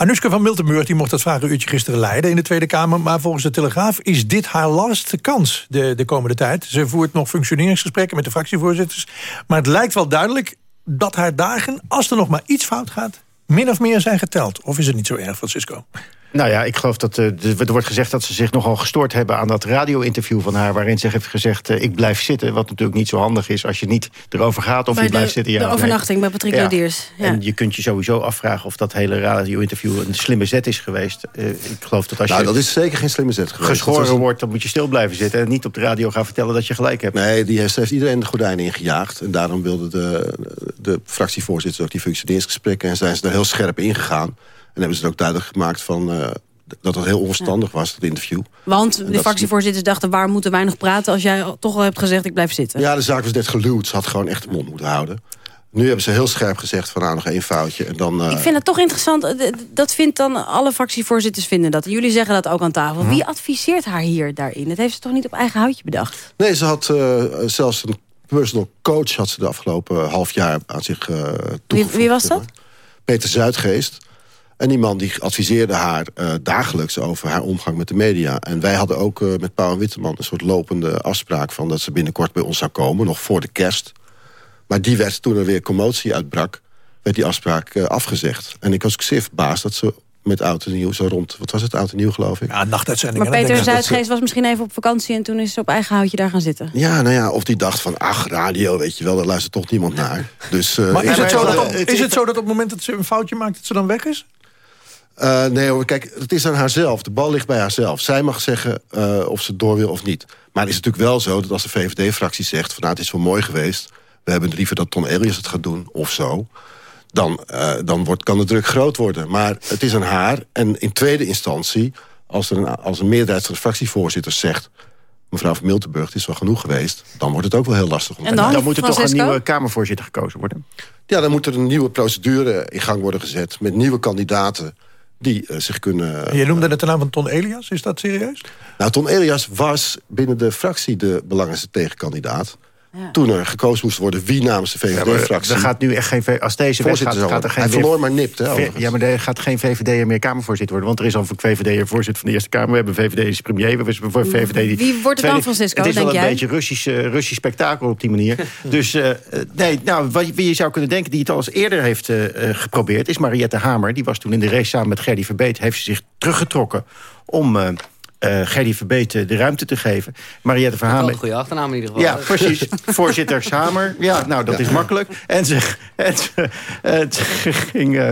Anoushka van Miltenburg die mocht dat vragenuurtje gisteren leiden in de Tweede Kamer. Maar volgens de Telegraaf is dit haar laatste kans de, de komende tijd. Ze voert nog functioneringsgesprekken met de fractievoorzitters. Maar het lijkt wel duidelijk dat haar dagen, als er nog maar iets fout gaat... min of meer zijn geteld. Of is het niet zo erg, Francisco? Nou ja, ik geloof dat eh, de- er wordt gezegd dat ze zich nogal gestoord hebben aan dat radio-interview van haar, waarin ze heeft gezegd: eh, ik blijf zitten. Wat natuurlijk niet zo handig is als je niet erover gaat of Bij je de- blijft zitten. de Ja, nee. overnachting bij Patrick Lodiers, ja. En je kunt je sowieso afvragen of dat hele radio-interview een slimme zet is geweest. Eh, ik geloof dat als Nou, je dat is zeker geen slimme zet geweest. geschoren wordt, dan moet je stil blijven zitten en niet op de radio gaan vertellen dat je gelijk hebt. Nee, die heeft, heeft iedereen de gordijnen ingejaagd. En daarom wilden de, de fractievoorzitters ook die functioneringsgesprekken... en zijn ze er heel scherp ingegaan. En hebben ze het ook duidelijk gemaakt van, eh, dat het heel onverstandig was, dat interview. Want En de fractievoorzitters dachten: waar moeten wij nog praten als jij toch al hebt gezegd: ik blijf zitten? Ja, de zaak was net geluwd. Ze had gewoon echt de mond moeten houden. Nu hebben ze heel scherp gezegd van nou, nog één foutje. En dan, eh, Ik vind het toch interessant. eh, Dat vindt dan alle fractievoorzitters vinden dat. Jullie zeggen dat ook aan tafel. Wie adviseert haar hier daarin? Dat heeft ze toch niet op eigen houtje bedacht? Nee, ze had zelfs een personal coach had ze de afgelopen half jaar aan zich Wie, toegevoegd. wie was zeg dat? Peter Zuidgeest. En die man die adviseerde haar eh, dagelijks over haar omgang met de media. En wij hadden ook eh, met Pauw en Witteman een soort lopende afspraak... van dat ze binnenkort bij ons zou komen, nog voor de kerst. Maar die werd, toen er weer commotie uitbrak... werd die afspraak eh, afgezegd. En ik was ook zeer verbaasd dat ze met oud en nieuw zo rond... wat was het, oud en nieuw geloof ik? Ja, nachtuitzending. Maar Peter Zuidgeest was misschien even op vakantie... en toen is ze op eigen houtje daar gaan zitten. Ja, nou ja, of die dacht van, ach, radio, weet je wel, daar luistert toch niemand naar. Dus, eh, Maar is het, zo dat op, is het zo dat op het moment dat ze een foutje maakt... dat ze dan weg is? Eh, nee hoor, kijk, het is aan haarzelf. De bal ligt bij haarzelf. Zij mag zeggen eh, of ze door wil of niet. Maar het is natuurlijk wel zo dat als de VVD-fractie zegt... van nou, het is wel mooi geweest... we hebben liever dat Ton Elias het gaat doen, of zo... dan, eh, dan wordt, kan de druk groot worden. Maar het is aan haar. En in tweede instantie, als, er een, als een meerderheid van de fractievoorzitters zegt... mevrouw van Miltenburg, het is wel genoeg geweest... dan wordt het ook wel heel lastig. Om En dan, moet er toch een nieuwe Kamervoorzitter gekozen worden. ja, dan moet er een nieuwe procedure in gang worden gezet... met nieuwe kandidaten die eh, zich kunnen... Je noemde het de naam van Ton Elias. Is dat serieus? Nou, Ton Elias was binnen de fractie de belangrijkste tegenkandidaat. Toen er gekozen moest worden wie namens de VVD-fractie... er gaat nu echt geen... V- Als deze Voorzitter gaat, zou gaat er geen... Hij verloor maar nipt, hè. Ja, maar er gaat geen VVD'er meer Kamervoorzitter worden. Want er is al een VVD'er voorzitter van de Eerste Kamer. We hebben een VVD'er premier. We hebben een VVD... die- Wie wordt het dan, Francisco, Het is wel denk een jij? beetje Russisch, eh, Russisch spektakel op die manier. dus eh, nee, nou, wat, wie je zou kunnen denken... die het al eens eerder heeft eh, eh, geprobeerd... is Mariette Hamer. Die was toen in de race samen met Gerdy Verbeet... heeft ze zich teruggetrokken om... eh eh, Gerdy Verbeet eh, de ruimte te geven. Mariette Verhamer... een goede achternaam in ieder geval. Ja, precies. Voorzitter Samer. Ja, nou, dat is makkelijk. En ze, en ze, en ze ging... eh,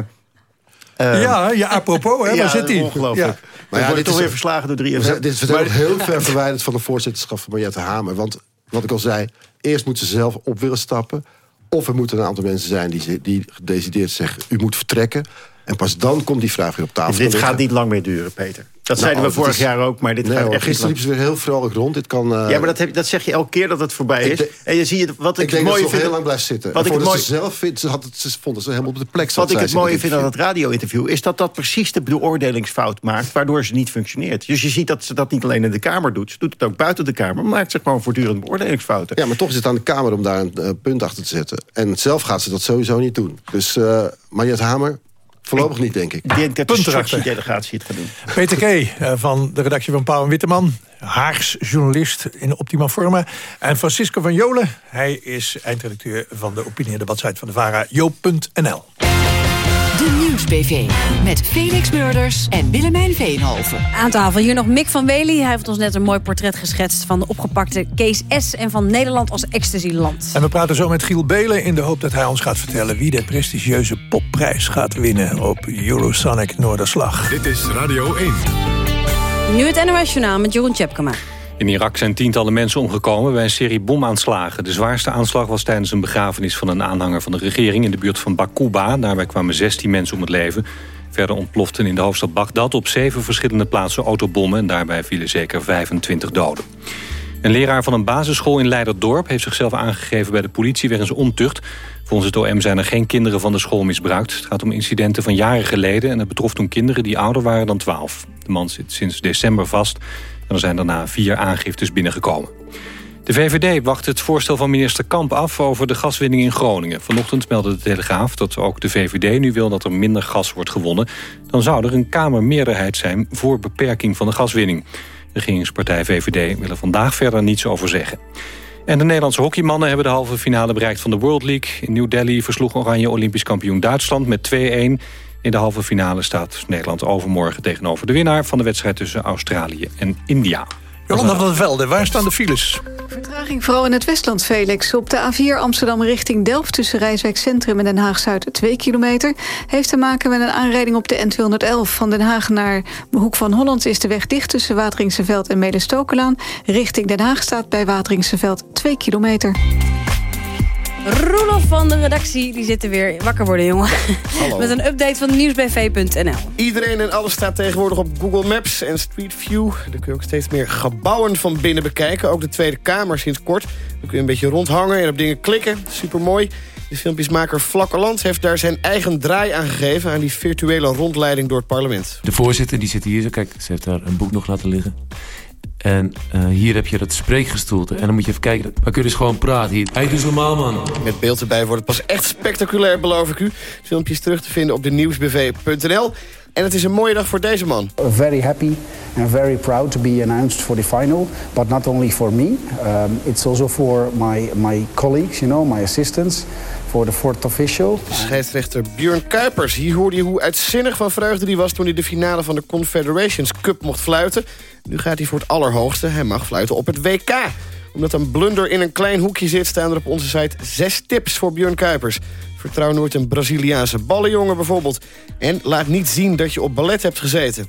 eh, ja, ja, apropos, hè, ja, waar zit hij? Ongelooflijk. Ja. Maar ja, dit toch is- weer verslagen door 3 We zijn- Dit is heel ver verwijderd van de voorzitterschap van Mariette Hamer. Want wat ik al zei, eerst moet ze zelf op willen stappen... of er moeten een aantal mensen zijn die, die gedecideerd zeggen... u moet vertrekken. En pas dan komt die vraag weer op tafel. Dit te liggen. gaat niet lang meer duren, Peter. Dat Nou, zeiden we vorig is- jaar ook, maar dit Nee, gaat hoor, echt gisteren liepen ze weer heel vrolijk rond. Dit kan, eh, Ja, maar dat, heb, dat zeg je elke keer dat het voorbij is. en je ziet het, wat ik, ik het nog vind... heel lang blijft zitten. Wat ik het mooi, ze zelf vindt, ze, had het, ze vonden ze helemaal op de plek. zat, wat ik het mooie vind aan dat radio-interview... is dat dat precies de beoordelingsfout maakt... waardoor ze niet functioneert. Dus je ziet dat ze dat niet alleen in de Kamer doet. Ze doet het ook buiten de Kamer. Maar maakt ze gewoon voortdurend beoordelingsfouten. Ja, maar toch is het aan de Kamer om daar een eh, punt achter te zetten. En zelf gaat ze dat sowieso niet doen. Dus uh, Mariette Hamer, Voorlopig niet, denk ik. Ik denk dat de. Sochi-delegatie het gaat doen. Peter K. eh, van de redactie van Pauw en Witteman. Haags journalist in optima forma. En Francisco van Jolen. Hij is eindredacteur van de opinie- en debatsite van de VARA. Joop.nl. De Nieuws-PV. Met Felix Murders en Willemijn Veenhoven. Aan tafel hier nog Mick van Wely. Hij heeft ons net een mooi portret geschetst van de opgepakte Kees S. En van Nederland als ecstasyland. En we praten zo met Giel Belen in de hoop dat hij ons gaat vertellen... wie de prestigieuze popprijs gaat winnen op Eurosonic Noorderslag. Dit is Radio 1. Nu het NOS Journaal met Jeroen Tjepkema. In Irak zijn tientallen mensen omgekomen bij een serie bomaanslagen. De zwaarste aanslag was tijdens een begrafenis van een aanhanger van de regering... in de buurt van Bakuba. Daarbij kwamen 16 mensen om het leven. Verder ontploften in de hoofdstad Bagdad op zeven verschillende plaatsen autobommen... en daarbij vielen zeker 25 doden. Een leraar van een basisschool in Leiderdorp heeft zichzelf aangegeven bij de politie wegens ontucht. Volgens het OM zijn er geen kinderen van de school misbruikt. Het gaat om incidenten van jaren geleden en het betrof toen kinderen die ouder waren dan 12. De man zit sinds december vast en er zijn daarna vier aangiftes binnengekomen. De VVD wacht het voorstel van minister Kamp af over de gaswinning in Groningen. Vanochtend meldde de Telegraaf dat ook de VVD nu wil dat er minder gas wordt gewonnen. Dan zou er een Kamermeerderheid zijn voor beperking van de gaswinning. De regeringspartij VVD wil er vandaag verder niets over zeggen. En de Nederlandse hockeymannen hebben de halve finale bereikt van de World League. In New Delhi versloeg Oranje Olympisch kampioen Duitsland met 2-1. In de halve finale staat Nederland overmorgen tegenover de winnaar... van de wedstrijd tussen Australië en India. Jolanda van der Velde, waar staan de files? Vertraging vooral in het Westland, Felix. Op de A4 Amsterdam richting Delft tussen Rijswijk Centrum en Den Haag-Zuid 2 kilometer. Heeft te maken met een aanrijding op de N211. Van Den Haag naar Hoek van Holland is de weg dicht tussen Wateringse en Medestokelaan. Richting Den Haag staat bij Wateringse 2 kilometer. Roelof van de redactie, die zit er weer wakker worden, jongen. Hallo. Met een update van nieuwsbv.nl. Iedereen en alles staat tegenwoordig op Google Maps en Street View. Daar kun je ook steeds meer gebouwen van binnen bekijken. Ook de Tweede Kamer sinds kort. Dan kun je een beetje rondhangen en op dingen klikken. Supermooi. De filmpjesmaker Vlakkerland heeft daar zijn eigen draai aan gegeven... aan die virtuele rondleiding door het parlement. De voorzitter die zit hier zo. Kijk, ze heeft daar een boek nog laten liggen. En eh, hier heb je dat spreekgestoelte. En dan moet je even kijken. Dan kun je dus gewoon praten hier. Hij doet normaal, man. Met beeld erbij wordt het pas echt spectaculair, beloof ik u. Het filmpje is terug te vinden op de nieuwsbv.nl. En het is een mooie dag voor deze man. very happy and very proud to be announced for the final. But not only for me, um, it's also for my, my colleagues, you know, my assistants, for the fourth official. Scheidsrechter Björn Kuipers. Hier hoorde je hoe uitzinnig van vreugde hij was... toen hij de finale van de Confederations Cup mocht fluiten. Nu gaat hij voor het allerhoogste. Hij mag fluiten op het WK. Omdat een blunder in een klein hoekje zit... staan er op onze site zes tips voor Björn Kuipers. Vertrouw nooit een Braziliaanse ballenjongen bijvoorbeeld. En laat niet zien dat je op ballet hebt gezeten.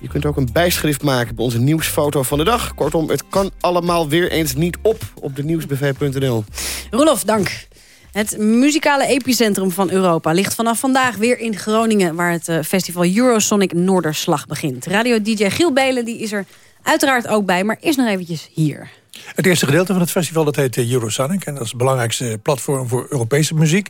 Je kunt ook een bijschrift maken bij onze nieuwsfoto van de dag. Kortom, het kan allemaal weer eens niet op op de nieuwsbv.nl. Roelof, dank. Het muzikale epicentrum van Europa ligt vanaf vandaag weer in Groningen... waar het eh, festival Eurosonic Noorderslag begint. Radio-dj Giel Belen die is er uiteraard ook bij, maar eerst nog eventjes hier. Het eerste gedeelte van het festival dat heet eh, Eurosonic. En dat is het belangrijkste platform voor Europese muziek.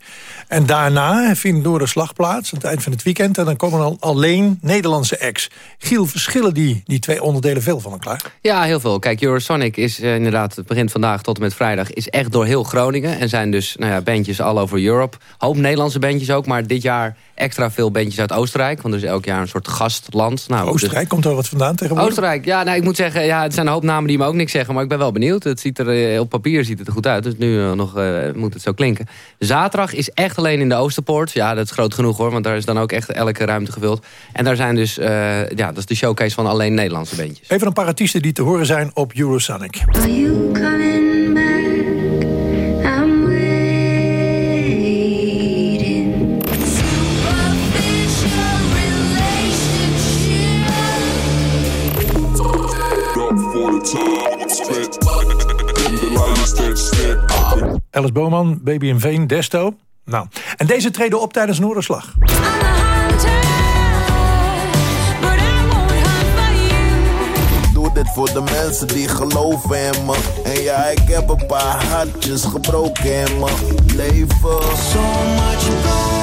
En daarna vindt door de slag plaats, aan het eind van het weekend. En dan komen al alleen Nederlandse acts. Giel, verschillen die, die twee onderdelen veel van elkaar? Ja, heel veel. Kijk, Eurosonic is eh, inderdaad, het begint vandaag tot en met vrijdag... is echt door heel Groningen. En zijn dus nou ja, bandjes all over Europe. Hoop Nederlandse bandjes ook, maar dit jaar extra veel bandjes uit Oostenrijk. Want er is elk jaar een soort gastland. Nou, Oostenrijk, dus- komt er wat vandaan tegenwoordig? Oostenrijk, ja, nou, ik moet zeggen, ja, het zijn een hoop namen die me ook niks zeggen. Maar ik ben wel benieuwd. Het ziet er, eh, op papier ziet het er goed uit. Dus nu eh, nog eh, moet het zo klinken. Zaterdag is echt alleen in de Oosterpoort. Ja, dat is groot genoeg hoor. Want daar is dan ook echt elke ruimte gevuld. En daar zijn dus, eh, ja, dat is de showcase van alleen Nederlandse bandjes. Even een paar artiesten die te horen zijn op Eurosonic. Are you coming Alice Boman, Baby in Veen, Desto. Nou, en deze treden op tijdens Noorderslag. Doe dit voor de mensen die geloven in me. En ja, ik heb een paar hartjes gebroken in mijn leven. So much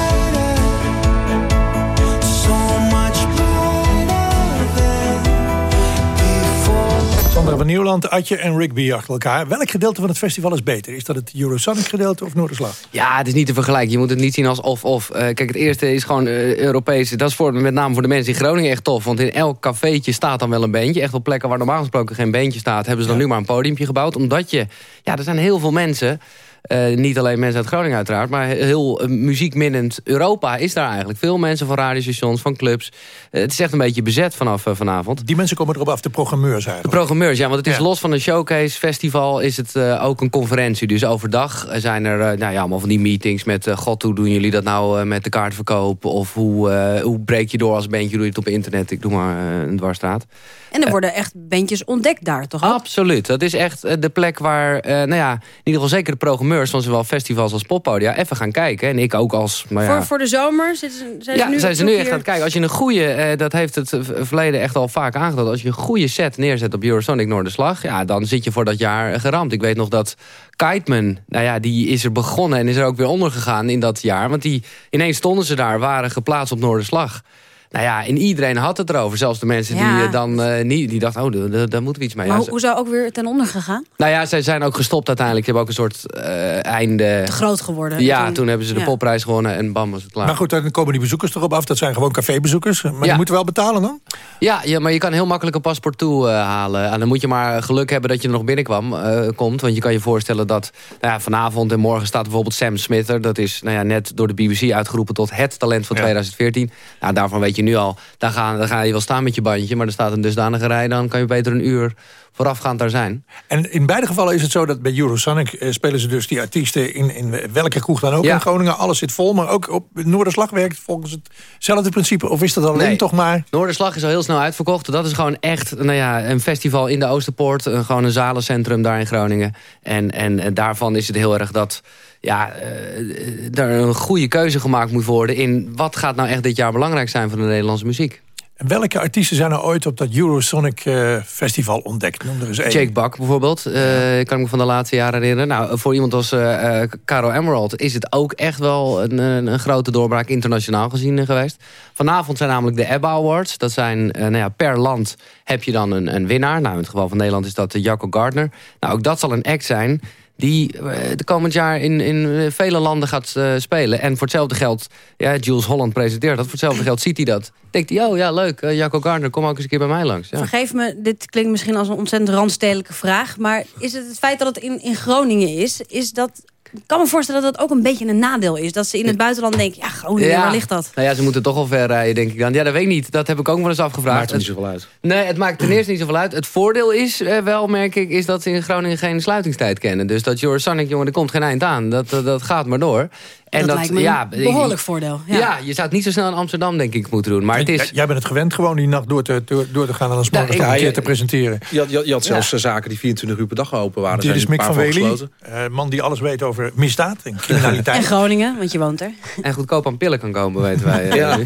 Van Nieuwland, Atje en Rigby achter elkaar. Welk gedeelte van het festival is beter? Is dat het Eurosonic gedeelte of Noorderslag? Ja, het is niet te vergelijken. Je moet het niet zien als of-of. Eh, kijk, het eerste is gewoon uh, Europees. Dat is voor, met name voor de mensen in Groningen echt tof. Want in elk cafeetje staat dan wel een beentje. Echt op plekken waar normaal gesproken geen beentje staat... hebben ze dan nu maar een podiumpje gebouwd. Omdat je... Ja, er zijn heel veel mensen... Uh, niet alleen mensen uit Groningen uiteraard... maar heel uh, muziekminnend Europa is daar eigenlijk. Veel mensen van radiostations, van clubs. Uh, het is echt een beetje bezet vanaf vanavond. Die mensen komen erop af, de programmeurs eigenlijk? De programmeurs, ja. Want het is ja. los van een showcase festival... is het ook een conferentie. Dus overdag zijn er nou ja, allemaal van die meetings met... God, hoe doen jullie dat nou met de kaartverkoop? Of hoe, hoe breek je door als bandje? Doe je het op internet? Ik doe maar een dwarsstraat. En er worden echt bandjes ontdekt daar, toch? Absoluut. Dat is echt de plek waar, nou ja, in ieder geval zeker de programmeurs van zowel festivals als poppodia even gaan kijken. En ik ook als... Nou ja, voor, voor de zomer ze, zijn ja, ze nu, zijn ze nu echt aan het kijken. Als je een goede, uh, dat heeft het verleden echt al vaak aangetoond... als je een goede set neerzet op Eurosonic Noorderslag... ja, dan zit je voor dat jaar geramd. Ik weet nog dat Kiteman, nou ja, die is er begonnen... en is er ook weer ondergegaan in dat jaar. Want die, ineens stonden ze daar, waren geplaatst op Noorderslag... Nou ja, en iedereen had het erover. Zelfs de mensen ja. die dan uh, niet, die dachten, oh, daar, daar moeten we iets mee. Maar ja, hoe, hoe zou ook weer ten onder gegaan? Nou ja, zij zijn ook gestopt uiteindelijk. Ze hebben ook een soort uh, einde... Te groot geworden. Ja, toen, toen hebben ze de ja. popprijs gewonnen en bam was het klaar. Maar goed, dan komen die bezoekers erop af. Dat zijn gewoon cafébezoekers. Maar die moeten wel betalen dan? Ja, ja, maar je kan heel makkelijk een paspoort toe uh, halen. En dan moet je maar geluk hebben dat je er nog binnenkwam, komt. Want je kan je voorstellen dat nou ja, vanavond en morgen staat bijvoorbeeld Sam Smith er. Dat is nou ja, net door de BBC uitgeroepen tot het talent van 2014. Nou, daarvan weet je nu al... Daar gaan, dan ga je wel staan met je bandje, maar er staat een dusdanige rij... dan kan je beter een uur voorafgaand daar zijn. En in beide gevallen is het zo dat bij Eurosonic uh, spelen ze dus die artiesten in, in welke kroeg dan ook ja. in Groningen. Alles zit vol, maar ook op Noorderslag werkt volgens hetzelfde principe. Of is dat alleen nee. toch maar... Noorderslag is al heel snel uitverkocht. Dat is gewoon echt nou ja, een festival in de Oosterpoort. Een, gewoon een zalencentrum daar in Groningen. En, en, en daarvan is het heel erg dat ja, uh, er een goede keuze gemaakt moet worden... in wat gaat nou echt dit jaar belangrijk zijn voor de Nederlandse muziek. En welke artiesten zijn er ooit op dat Eurosonic uh, Festival ontdekt? Noem er eens één. Jake Buck bijvoorbeeld, uh, kan ik me van de laatste jaren herinneren. Nou, voor iemand als uh, Caro Emerald is het ook echt wel een, een, grote doorbraak internationaal gezien geweest. Vanavond zijn namelijk de ABBA Awards. Dat zijn, nou ja, per land heb je dan een, een winnaar. Nou, in het geval van Nederland is dat Jacco Gardner. Nou, ook dat zal een act zijn die de komend jaar in, in vele landen gaat uh, spelen. En voor hetzelfde geld, ja, Jules Holland presenteert dat... voor hetzelfde geld ziet hij dat. Denkt hij, oh ja, leuk, Jacco Gardner, kom ook eens een keer bij mij langs. Ja. Vergeef me, dit klinkt misschien als een ontzettend randstedelijke vraag... maar is het het feit dat het in, in Groningen is... is dat ik kan me voorstellen dat dat ook een beetje een nadeel is. Dat ze in het buitenland denken, ja, Groningen, ja. waar ligt dat? Nou ja, ze moeten toch al ver rijden, denk ik dan. Ja, dat weet ik niet. Dat heb ik ook wel eens afgevraagd. Maakt er niet zoveel uit. Nee, het maakt ten eerste niet zoveel uit. Het voordeel is uh, wel, merk ik, is dat ze in Groningen geen sluitingstijd kennen. Dus dat Eurosonic, jongen, er komt geen eind aan. Dat, dat, dat gaat maar door. En dat, dat lijkt me ja, een behoorlijk voordeel. Ja. ja. je zou het niet zo snel in Amsterdam, denk ik, moeten doen. Maar het is... Jij bent het gewend gewoon die nacht door te, door, door te gaan... en dan morgen ja, een keer te presenteren. Je had, je had zelfs ja. zaken die 24 uur per dag open waren. Dit is Mick van Wely, uh, man die alles weet over misdaad en criminaliteit. En Groningen, want je woont er. En goedkoop aan pillen kan komen, weten wij. ja.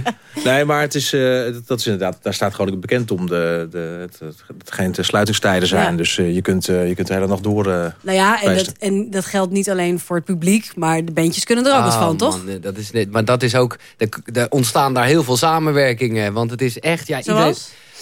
Nee, maar het is, uh, dat is inderdaad, daar staat Groningen bekend om. De, de, het, het, het geen sluitingstijden zijn. Dus uh, je, kunt, je kunt de hele nacht door Nou ja, en dat, en dat geldt niet alleen voor het publiek... maar de bandjes kunnen er ook van, toch? Man, dat is net, maar dat is ook, er ontstaan daar heel veel samenwerkingen. Want het is echt... Ja, iedereen,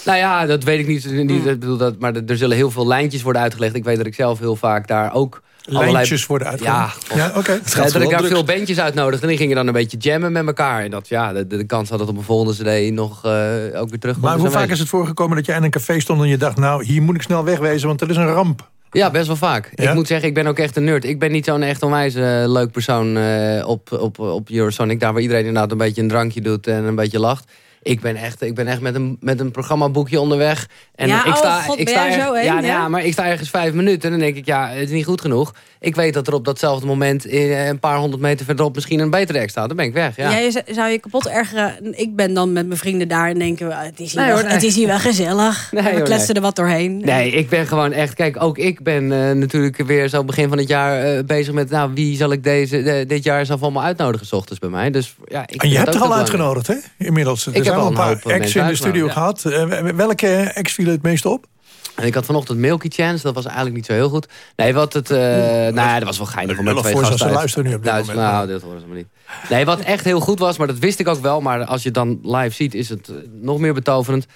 nou ja, dat weet ik niet. niet ik bedoel dat, maar er zullen heel veel lijntjes worden uitgelegd. Ik weet dat ik zelf heel vaak daar ook... Lijntjes allerlei, worden uitgelegd? Ja, ja oké. Okay. Ja, dat ik daar veel bandjes uitnodigde. En die gingen dan een beetje jammen met elkaar. En dat, ja, de, de kans had dat op een volgende cd nog uh, ook weer terug Maar hoe vaak is het voorgekomen dat je in een café stond... en je dacht, nou, hier moet ik snel wegwezen, want er is een ramp. Ja, best wel vaak. Ja? Ik moet zeggen, ik ben ook echt een nerd. Ik ben niet zo'n echt onwijs uh, leuk persoon uh, op, op, op Eurosonic. Daar waar iedereen inderdaad een beetje een drankje doet en een beetje lacht. Ik ben echt, ik ben echt met, een, met een programmaboekje onderweg. En ja, ik sta, oh God, ik sta er, zo heen, ja, ja? ja, maar ik sta ergens vijf minuten en dan denk ik, ja, het is niet goed genoeg. Ik weet dat er op datzelfde moment een paar honderd meter verderop misschien een betere act staat. Dan ben ik weg. Ja. Je zou je kapot ergeren. Ik ben dan met mijn vrienden daar en denken, we, het is hier, nee, wel, hoor, nee. het is hier wel gezellig. Nee, we kletsen nee. er wat doorheen. Nee, ik ben gewoon echt, kijk, ook ik ben uh, natuurlijk weer zo begin van het jaar uh, bezig met, nou, wie zal ik deze, de, dit jaar zelf allemaal uitnodigen, s ochtends bij mij. Dus, ja, ik en je hebt er al uitgenodigd, hè? Inmiddels. Ik zijn heb al een paar acts in de studio ja. gehad. Uh, welke acts viel het meest op? En ik had vanochtend Milky Chance, dat was eigenlijk niet zo heel goed. Nee, wat het... Uh, nou ja, dat was wel geinig. om met twee gasten luisteren nu op dit Duits, moment. Nou, dat horen ze maar niet. Nee, wat echt heel goed was, maar dat wist ik ook wel. Maar als je het dan live ziet, is het nog meer betoverend.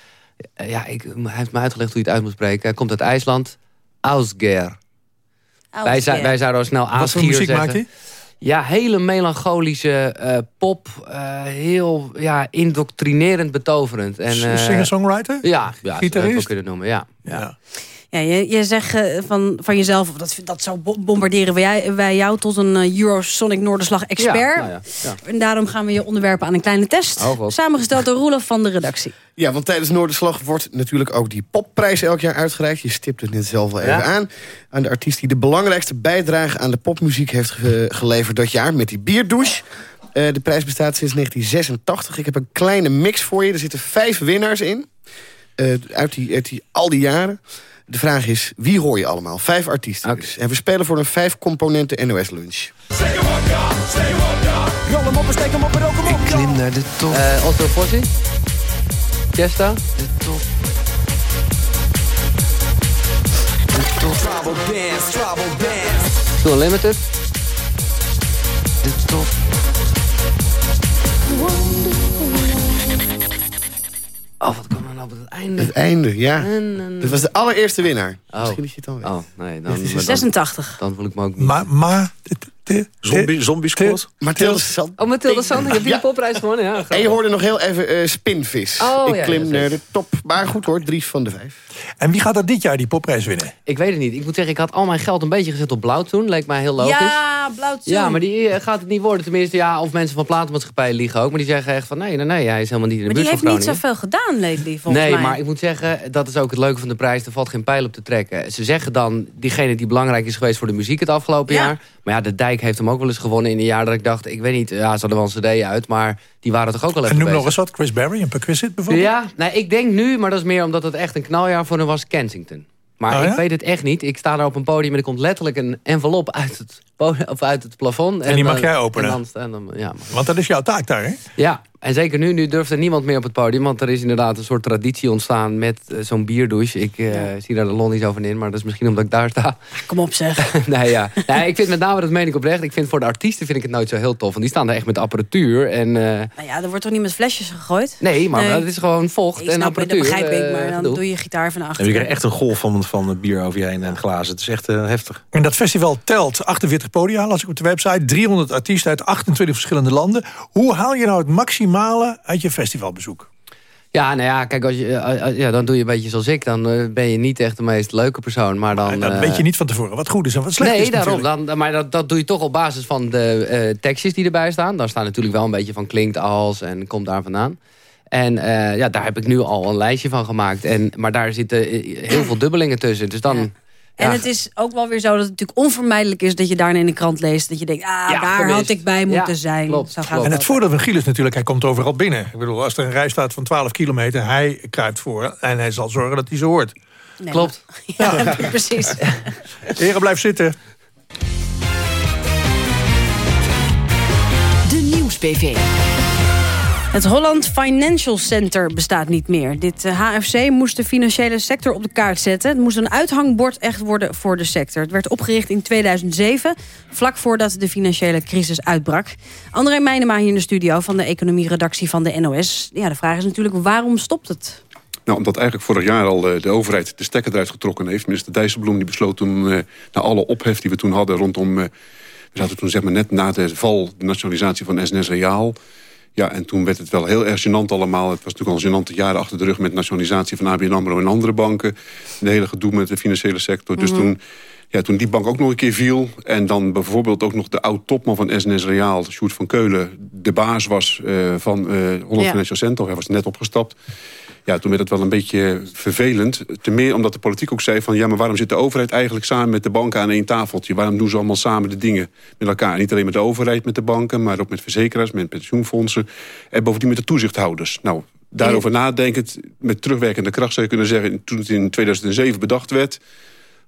Ja, ik, hij heeft me uitgelegd hoe je het uit moet spreken. Hij komt uit IJsland. Ausger. Wij, wij zouden al snel Wat voor Ausgier muziek zeggen. maakt hij? Ja, hele melancholische eh, pop. eh, heel ja, indoctrinerend betoverend. En, eh, Singer-songwriter? Ja, ja Gitarist? wel kunnen noemen, ja. ja. Ja, je, je zegt eh, van, van jezelf, of dat, dat zo bo- bombarderen wij, wij jou tot een eh, Eurosonic Noorderslag-expert. Ja, nou ja, ja. En daarom gaan we je onderwerpen aan een kleine test. Oh. Samengesteld door Roelof van de redactie. Ja, want tijdens Noorderslag wordt natuurlijk ook die popprijs elk jaar uitgereikt. Je stipt het net zelf al even Ja. aan. Aan de artiest die de belangrijkste bijdrage aan de popmuziek heeft ge- geleverd dat jaar. Met die bierdouche. Eh, de prijs bestaat sinds 1986. Ik heb een kleine mix voor je. Er zitten vijf winnaars in. Eh, uit, die, uit die, al die jaren. De vraag is, wie hoor je allemaal? Vijf artiesten dus. En we spelen voor een vijf componenten NOS lunch. Rol hem op en steek hem op en rook hem op. Klim naar de top. Eh Otto Fossi? Chesta? De top. Travel dance, travel dance. Still Unlimited? De top. Oh, wat er nou op het einde? Het einde, ja. En, en- Dat was de allereerste winnaar. Oh. Misschien is je het dan weer. Oh, nee. Dan, Dit is dan- 86. Dan voel ik me ook niet. Maar, maar... Zombie, zombie squad? Mathilde Sand. Oh, Mathilde Sand, ik heb die Ja. popprijs gewonnen. Ja, En je hoorde nog heel even eh, Spinvis. Oh, ik ja, klim ja, naar de top. Maar goed hoor, drie van de vijf. En wie gaat er dit jaar die popprijs winnen? Ik weet het niet. Ik moet zeggen, ik had al mijn geld een beetje gezet op blauw toen. Leek mij heel logisch. Ja, blauw Ja, maar die eh, gaat het niet worden. Tenminste, ja, of mensen van platenmaatschappijen liegen ook. Maar die zeggen echt van, nee, nee, nee, hij is helemaal niet in de Maar die buurt heeft niet zoveel gedaan lately, volgens nee, mij. maar ik moet zeggen, dat is ook het leuke van de prijs. Er valt geen pijl op te trekken. Ze zeggen dan, diegene die belangrijk is geweest voor de muziek het afgelopen Ja. jaar. Maar ja, de Dijk heeft hem ook wel eens gewonnen in een jaar dat ik dacht... ik weet niet, ja, ze hadden wel een cd uit, maar die waren toch ook wel even En noem bezig. nog eens wat. Chris Berry en Perquisite bijvoorbeeld? Ja, nee, ik denk nu, maar dat is meer omdat het echt een knaljaar voor hem was, Kensington. Maar Oh, ik weet het echt niet. Ik sta daar op een podium en er komt letterlijk een envelop uit het, of uit het plafond. En die mag dan- jij openen? En dan, en dan, ja, Want dat is jouw taak daar, hè? ja, en zeker nu, nu durft er niemand meer op het podium. Want er is inderdaad een soort traditie ontstaan met eh, zo'n bierdouche. Ik eh, zie daar de lol niet over in, maar dat is misschien omdat ik daar sta. Kom op zeg. nee, ja. nee, ik vind met name, dat meen ik oprecht, ik vind voor de artiesten vind ik het nooit zo heel tof. Want die staan daar echt met apparatuur. En, eh, Nou ja, er wordt toch niet met flesjes gegooid? nee, maar Nee. dat is gewoon vocht Ik en snap het, apparatuur. dat begrijp ik, maar dan doe je gitaar van En achter. je krijgt echt een golf van, van bier over je heen en glazen. Het is echt eh, heftig. En dat festival telt 48 podia, las ik op de website. 300 artiesten uit 28 verschillende landen. Hoe haal je nou het maximale uit je festivalbezoek? Ja, nou ja, kijk, als je, eh, eh, ja, dan doe je een beetje zoals ik. Dan eh, ben je niet echt de meest leuke persoon. Maar dan, Dat eh, weet je niet van tevoren wat goed is en wat slecht nee, is daarom. natuurlijk. Dan, maar dat, dat doe je toch op basis van de eh, tekstjes die erbij staan. Daar staat natuurlijk wel een beetje van klinkt als en komt daar vandaan. En eh, ja, daar heb ik nu al een lijstje van gemaakt. En, maar daar zitten eh, heel veel dubbelingen tussen. Dus dan... En ja, het is ook wel weer zo dat het natuurlijk onvermijdelijk is... dat je daarna in de krant leest. Dat je denkt, ah, Ja, daar gemist. had ik bij moeten Ja, zijn. klopt, Zo gaat. En het voordeel van Giel is natuurlijk, hij komt overal binnen. Ik bedoel, als er een rij staat van 12 kilometer, hij kruipt voor... en hij zal zorgen dat hij ze hoort. Nee, Klopt. maar- Ja, precies. Heren, blijf zitten. De Nieuws-PV. Het Holland Financial Center bestaat niet meer. Dit eh, HFC moest de financiële sector op de kaart zetten. Het moest een uithangbord echt worden voor de sector. Het werd opgericht in 2007, vlak voordat de financiële crisis uitbrak. André Meijnema hier in de studio van de economieredactie van de NOS. Ja, de vraag is natuurlijk, waarom stopt het? Nou, omdat eigenlijk vorig jaar al eh, de overheid de stekker eruit getrokken heeft. Minister Dijsselbloem die besloot toen, eh, na alle ophef die we toen hadden rondom... eh, we zaten toen zeg maar net na de val, de nationalisatie van SNS Reaal... Ja, en toen werd het wel heel erg gênant allemaal. Het was natuurlijk al gênante jaren achter de rug... met nationalisatie van ABN AMRO en andere banken. De hele gedoe met de financiële sector. Dus Mhm. toen, ja, toen die bank ook nog een keer viel... en dan bijvoorbeeld ook nog de oud-topman van SNS Reaal... Sjoerd van Keulen, de baas was eh, van eh Holland Ja. Financial Center. Hij was net opgestapt. Ja, toen werd het wel een beetje vervelend. Ten meer omdat de politiek ook zei van... ja, maar waarom zit de overheid eigenlijk samen met de banken aan één tafeltje? Waarom doen ze allemaal samen de dingen met elkaar? Niet alleen met de overheid, met de banken... maar ook met verzekeraars, met pensioenfondsen... en bovendien met de toezichthouders. Nou, daarover nadenkend, met terugwerkende kracht zou je kunnen zeggen... toen het in 2007 bedacht werd...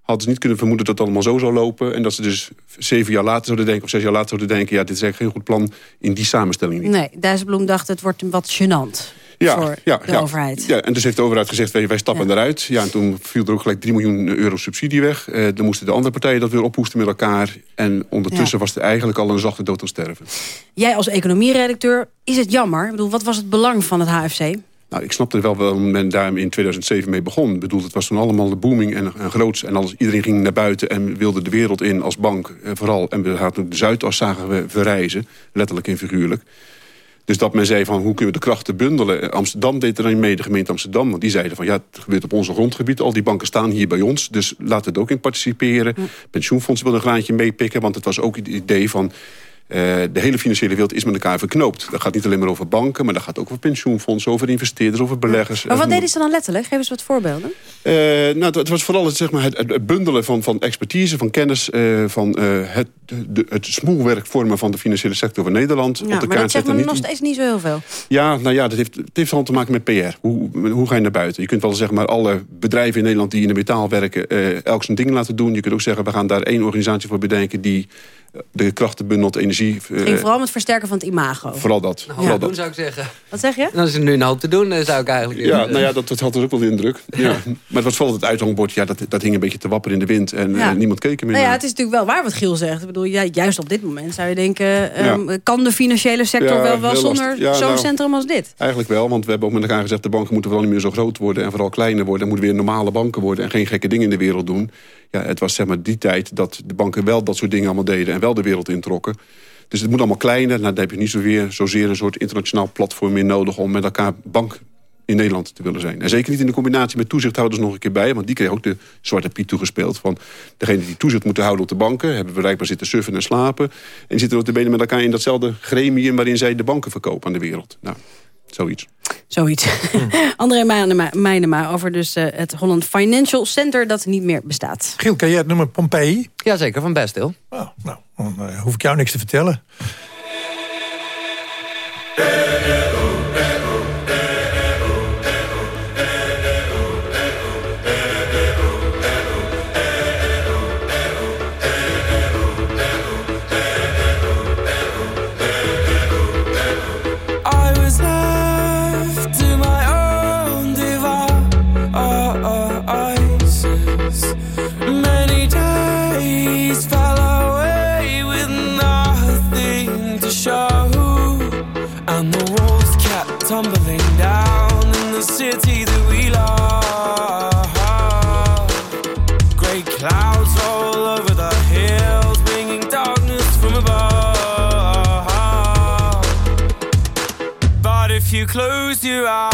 hadden ze niet kunnen vermoeden dat het allemaal zo zou lopen... en dat ze dus zeven jaar later zouden denken... of zes jaar later zouden denken... ja, dit is eigenlijk geen goed plan in die samenstelling niet. Nee, Dijsselbloem dacht het wordt wat gênant voor de overheid. Ja, en dus heeft de overheid gezegd, wij, wij stappen eruit. Ja, en toen viel er ook gelijk 3 miljoen euro subsidie weg. Eh, dan moesten de andere partijen dat weer ophoesten met elkaar. En ondertussen was er eigenlijk al een zachte dood aan sterven. Jij als economieredacteur, is het jammer? Ik bedoel, wat was het belang van het HFC? Nou, ik snapte wel waarom men daar in 2007 mee begon. Ik bedoel, het was toen allemaal de booming en, en groots. En alles, iedereen ging naar buiten en wilde de wereld in als bank. En vooral, en we hadden de Zuidas zagen we verrijzen. Letterlijk en figuurlijk. Dus dat men zei van hoe kunnen we de krachten bundelen. Amsterdam deed er een mee, de gemeente Amsterdam. Want die zeiden van ja, het gebeurt op onze grondgebied. Al die banken staan hier bij ons, dus laten we er ook in participeren. Pensioenfondsen wilden een graantje meepikken. Want het was ook het idee van uh, de hele financiële wereld is met elkaar verknoopt. Dat gaat niet alleen maar over banken, maar dat gaat ook over pensioenfondsen, over investeerders, over beleggers. Maar wat deden ze dan letterlijk? Geef eens wat voorbeelden. Uh, nou, het, was vooral het, zeg maar, het, het bundelen van, van expertise, van kennis, uh, van het, de, het smoelwerk vormen van de financiële sector van Nederland. Ja, op de maar dat zegt me nog steeds niet zo heel veel. Ja, nou ja, dat heeft, het heeft vooral te maken met PR. Hoe, hoe ga je naar buiten? Je kunt wel zeggen, maar alle bedrijven in Nederland die in de metaal werken, elk zijn ding laten doen. Je kunt ook zeggen, we gaan daar één organisatie voor bedenken die de krachten bundelt, energie. Het ging vooral met het versterken van het imago. Vooral dat. Nou, vooral doen, dat. zou ik zeggen. Wat zeg je? Dan is er nu een hoop te doen, zou ik eigenlijk Ja, nou ja, dat, dat had dus ook wel de indruk. Ja. maar het was vooral het uithangbord, ja, dat, dat hing een beetje te wapperen in de wind. En Ja. eh, niemand keek er meer Nou ja, naar. het is natuurlijk wel waar wat Giel zegt. Ik bedoel, ja, juist op dit moment zou je denken... ehm, kan de financiële sector Ja, wel, wel zonder zo'n nou, centrum als dit? Eigenlijk wel, want we hebben ook met elkaar gezegd... de banken moeten vooral niet meer zo groot worden en vooral kleiner worden. Er moeten weer normale banken worden en geen gekke dingen in de wereld doen. Ja, het was zeg maar die tijd dat de banken wel dat soort dingen allemaal deden... en wel de wereld introkken. Dus het moet allemaal kleiner. Nou, dan heb je niet zozeer, zozeer een soort internationaal platform meer nodig... om met elkaar bank in Nederland te willen zijn. En zeker niet in de combinatie met toezichthouders nog een keer bij... want die kreeg ook de zwarte piet toegespeeld. Van degene die toezicht moeten houden op de banken... hebben bereikbaar zitten suffen en slapen... en zitten ook de benen met elkaar in datzelfde gremium... waarin zij de banken verkopen aan de wereld. Nou, zoiets. Zoiets. André Meijnema- Meijnema over dus eh, het Holland Financial Center... dat niet meer bestaat. Giel, ken jij het nummer Pompeii? Jazeker, van Bastille. Oh, nou, dan eh, hoef ik jou niks te vertellen. I mirror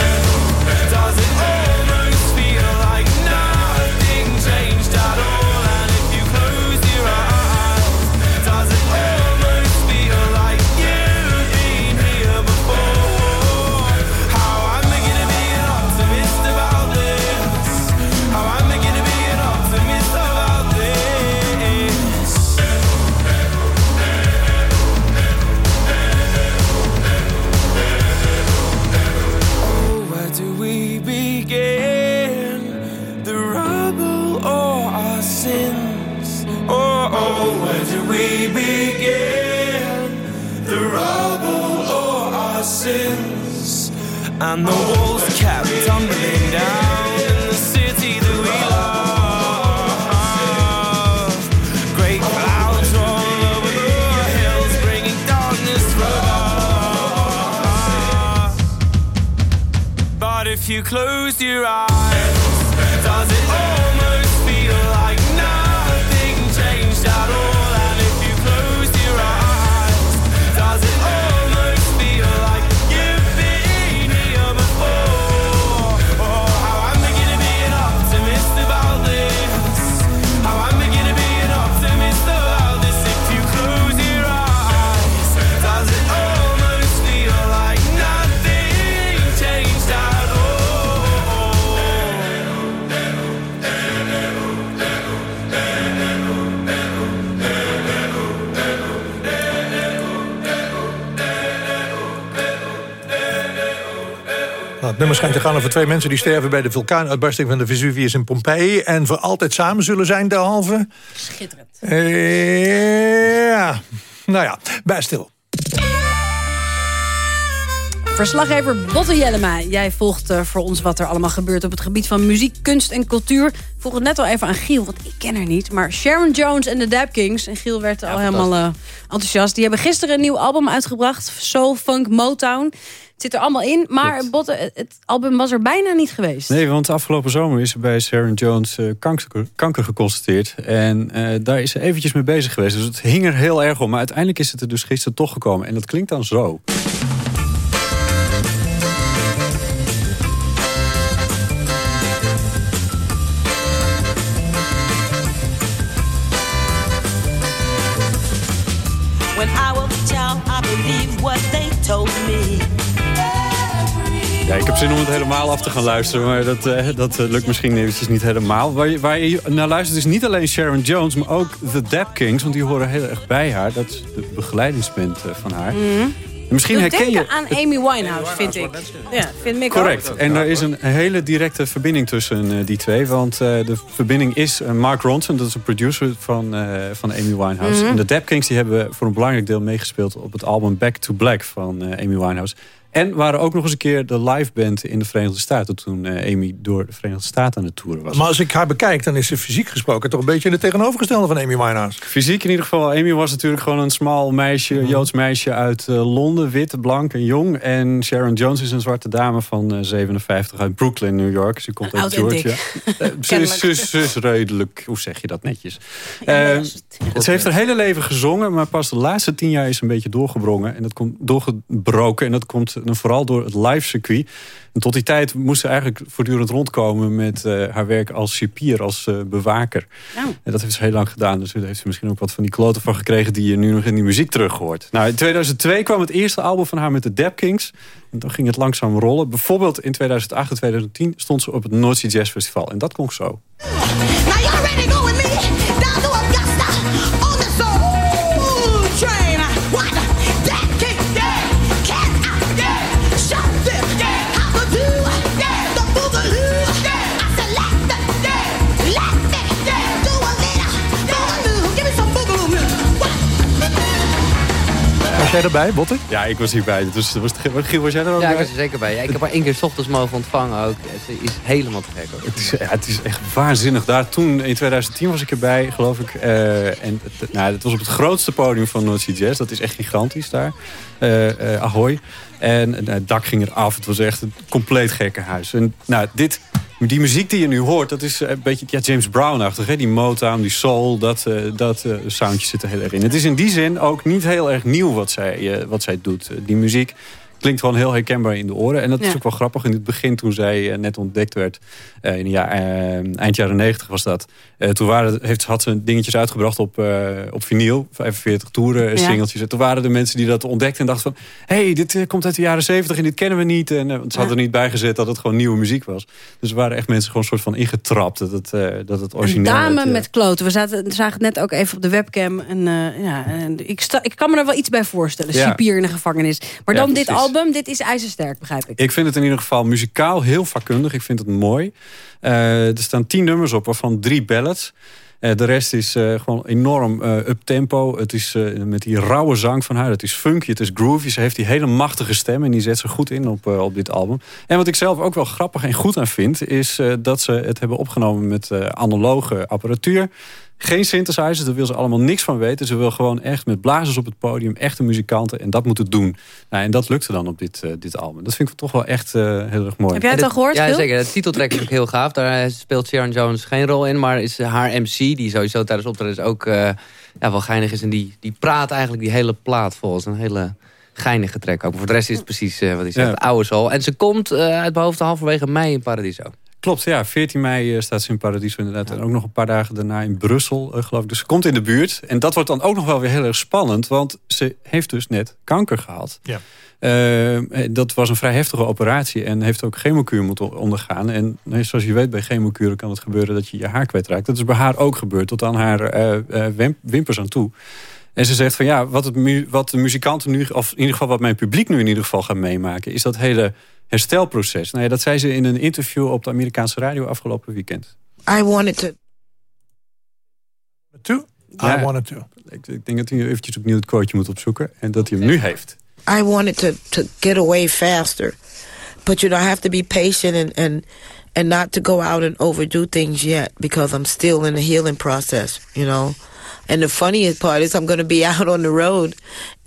you close your eyes, het nummer schijnt te gaan over twee mensen... die sterven bij de vulkaanuitbarsting van de Vesuvius in Pompeii... en voor altijd samen zullen zijn, derhalve... Schitterend. Eh, ja, nou ja, bij stil. Verslaggever Botte Jellema, jij volgt eh, voor ons wat er allemaal gebeurt... op het gebied van muziek, kunst en cultuur. Vroeg het net al even aan Giel, want ik ken haar niet. Maar Sharon Jones en de Dap Kings, en Giel werd al helemaal eh, enthousiast... die hebben gisteren een nieuw album uitgebracht, Soul Funk Motown... Het zit er allemaal in, maar Botte, het- het album was er bijna niet geweest. Nee, want afgelopen zomer is er bij Sharon Jones eh, kanker, kanker geconstateerd. En eh, daar is ze eventjes mee bezig geweest. Dus het hing er heel erg om. Maar uiteindelijk is het er dus gisteren toch gekomen. En dat klinkt dan zo. Ja, ik heb zin om het helemaal af te gaan luisteren. Maar dat, eh, dat eh, lukt misschien eventjes niet helemaal. Waar je, waar je naar luistert is niet alleen Sharon Jones... maar ook The Dap Kings. Want die horen heel erg bij haar. Dat is de begeleidingsband eh, van haar. En misschien Doe herken je... aan Amy Winehouse, vind ik. Ja, vind ik Correct. ook. En er is een hele directe verbinding tussen die twee. Want de verbinding is Mark Ronson, dat is een producer van, van Amy Winehouse. Mhm. En de Dap Kings die hebben voor een belangrijk deel meegespeeld op het album Back to Black van Amy Winehouse. En waren ook nog eens een keer de live band in de Verenigde Staten... toen eh, Amy door de Verenigde Staten aan het toeren was. Maar als ik haar bekijk, dan is ze fysiek gesproken... toch een beetje in het tegenovergestelde van Amy Winehouse. Fysiek in ieder geval. Amy was natuurlijk gewoon een smal meisje, Mhm. Joods meisje uit eh, Londen. Wit, blank en jong. En Sharon Jones is een zwarte dame van eh, 57 uit Brooklyn, New York. Ze komt uit. Georgia. Eh, ze, is, ze, is, ze is redelijk, hoe zeg je dat netjes? Eh, ze heeft haar hele leven gezongen, maar pas de laatste tien jaar is ze een beetje doorgebrongen. En dat komt doorgebroken. En dat komt eh, vooral door het live circuit. En tot die tijd moest ze eigenlijk voortdurend rondkomen met eh, haar werk als cipier, als eh, bewaker. En dat heeft ze heel lang gedaan. Dus daar heeft ze misschien ook wat van die kloten van gekregen... die je nu nog in die muziek terug hoort. Nou, in 2002 kwam het eerste album van haar met de Dap Kings. En dan ging het langzaam rollen. Bijvoorbeeld in 2008 en 2010 stond ze op het North Sea Jazz Festival. En dat klonk zo. Now Was jij erbij, Botte? Ja, ik was hierbij. Dus, was het, Giel, was jij er ook Ja, ik was er zeker bij. Ja, ik heb haar één keer 's ochtends mogen ontvangen ook. Ze is helemaal te gek hoor. Het is, ja, het is echt waanzinnig. Daar toen, in 2010 was ik erbij, geloof ik. Eh, en het, nou, het was op het grootste podium van North Sea Jazz. Dat is echt gigantisch daar. Eh, eh, Ahoy. En het dak ging eraf. Het was echt een compleet gekke huis. En nou, dit, die muziek die je nu hoort, dat is een beetje ja, James Brown-achtig. Die Motown, die soul, dat, eh, dat eh, soundje zit er heel erg in. Het is in die zin ook niet heel erg nieuw wat zij, eh, wat zij doet. Eh, die muziek klinkt gewoon heel herkenbaar in de oren. En dat is ook wel grappig. In het begin, toen zij eh, net ontdekt werd, eh, in ja, eh, eind jaren 90 was dat. Toen waren, heeft, had ze dingetjes uitgebracht op, op vinyl, 45 toeren, singeltjes. En toen waren er mensen die dat ontdekten en dachten van... hé, hey, dit komt uit de jaren 70 en dit kennen we niet. En, ze hadden er niet bijgezet dat het gewoon nieuwe muziek was. Dus er waren echt mensen gewoon een soort van ingetrapt dat het, dat het Een origineel... dame het, eh, met kloten. We zaten, zagen het net ook even op de webcam. En, ja, en ik, sta, ik kan me er wel iets bij voorstellen. Ja. Cipier in de gevangenis. Maar Ja, dan dit. Album, dit is ijzersterk, begrijp ik. Ik vind het in ieder geval muzikaal heel vakkundig. Ik vind het mooi. Eh, er staan tien nummers op, waarvan drie ballads. Eh, de rest is eh, gewoon enorm up-tempo. Het is met die rauwe zang van haar. Het is funky, het is groovy. Ze heeft die hele machtige stem en die zet ze goed in op, op dit album. En wat ik zelf ook wel grappig en goed aan vind... is dat ze het hebben opgenomen met analoge apparatuur. Geen synthesizers, daar wil ze allemaal niks van weten. Ze wil gewoon echt met blazers op het podium, echte muzikanten. En dat moet het doen. Nou, en dat lukte dan op dit, eh, dit album. Dat vind ik toch wel echt eh, heel erg mooi. Heb jij het al gehoord, Ja, zeker. De titeltrack is ook heel gaaf. Daar eh, speelt Sharon Jones geen rol in. Maar is haar MC, die sowieso tijdens optredens ook eh, ja, wel geinig is. En die, die praat eigenlijk die hele plaat vol. Het is een hele geinige track ook. Maar voor de rest is het precies eh, wat hij zegt. Ja. Oude soul. En ze komt eh, uit mijn hoofd halverwege mei in Paradiso. Klopt, ja. 14 mei eh, staat ze in Paradiso inderdaad. En ook nog een paar dagen daarna in Brussel, eh, geloof ik. Dus ze komt in de buurt. En dat wordt dan ook nog wel weer heel erg spannend. Want ze heeft dus net kanker gehad. Ja. Eh, dat was een vrij heftige operatie. En heeft ook chemokuur moeten ondergaan. En nee, zoals je weet, bij chemokuren kan het gebeuren dat je je haar kwijtraakt. Dat is bij haar ook gebeurd. Tot aan haar wim- wimpers aan toe. En ze zegt van ja, wat, het wat de muzikanten nu, of in ieder geval wat mijn publiek nu in ieder geval gaat meemaken, is dat hele herstelproces. Nou ja, dat zei ze in een interview op de Amerikaanse radio afgelopen weekend. I wanted to. To? Ja, I wanted to. Ik, ik denk dat hij eventjes opnieuw het quoteje moet opzoeken. En dat hij hem nu heeft. I wanted to to get away faster, but you know I have to be patient and and and not to go out and overdo things yet because I'm still in the healing process. You know, and the funniest part is I'm going to be out on the road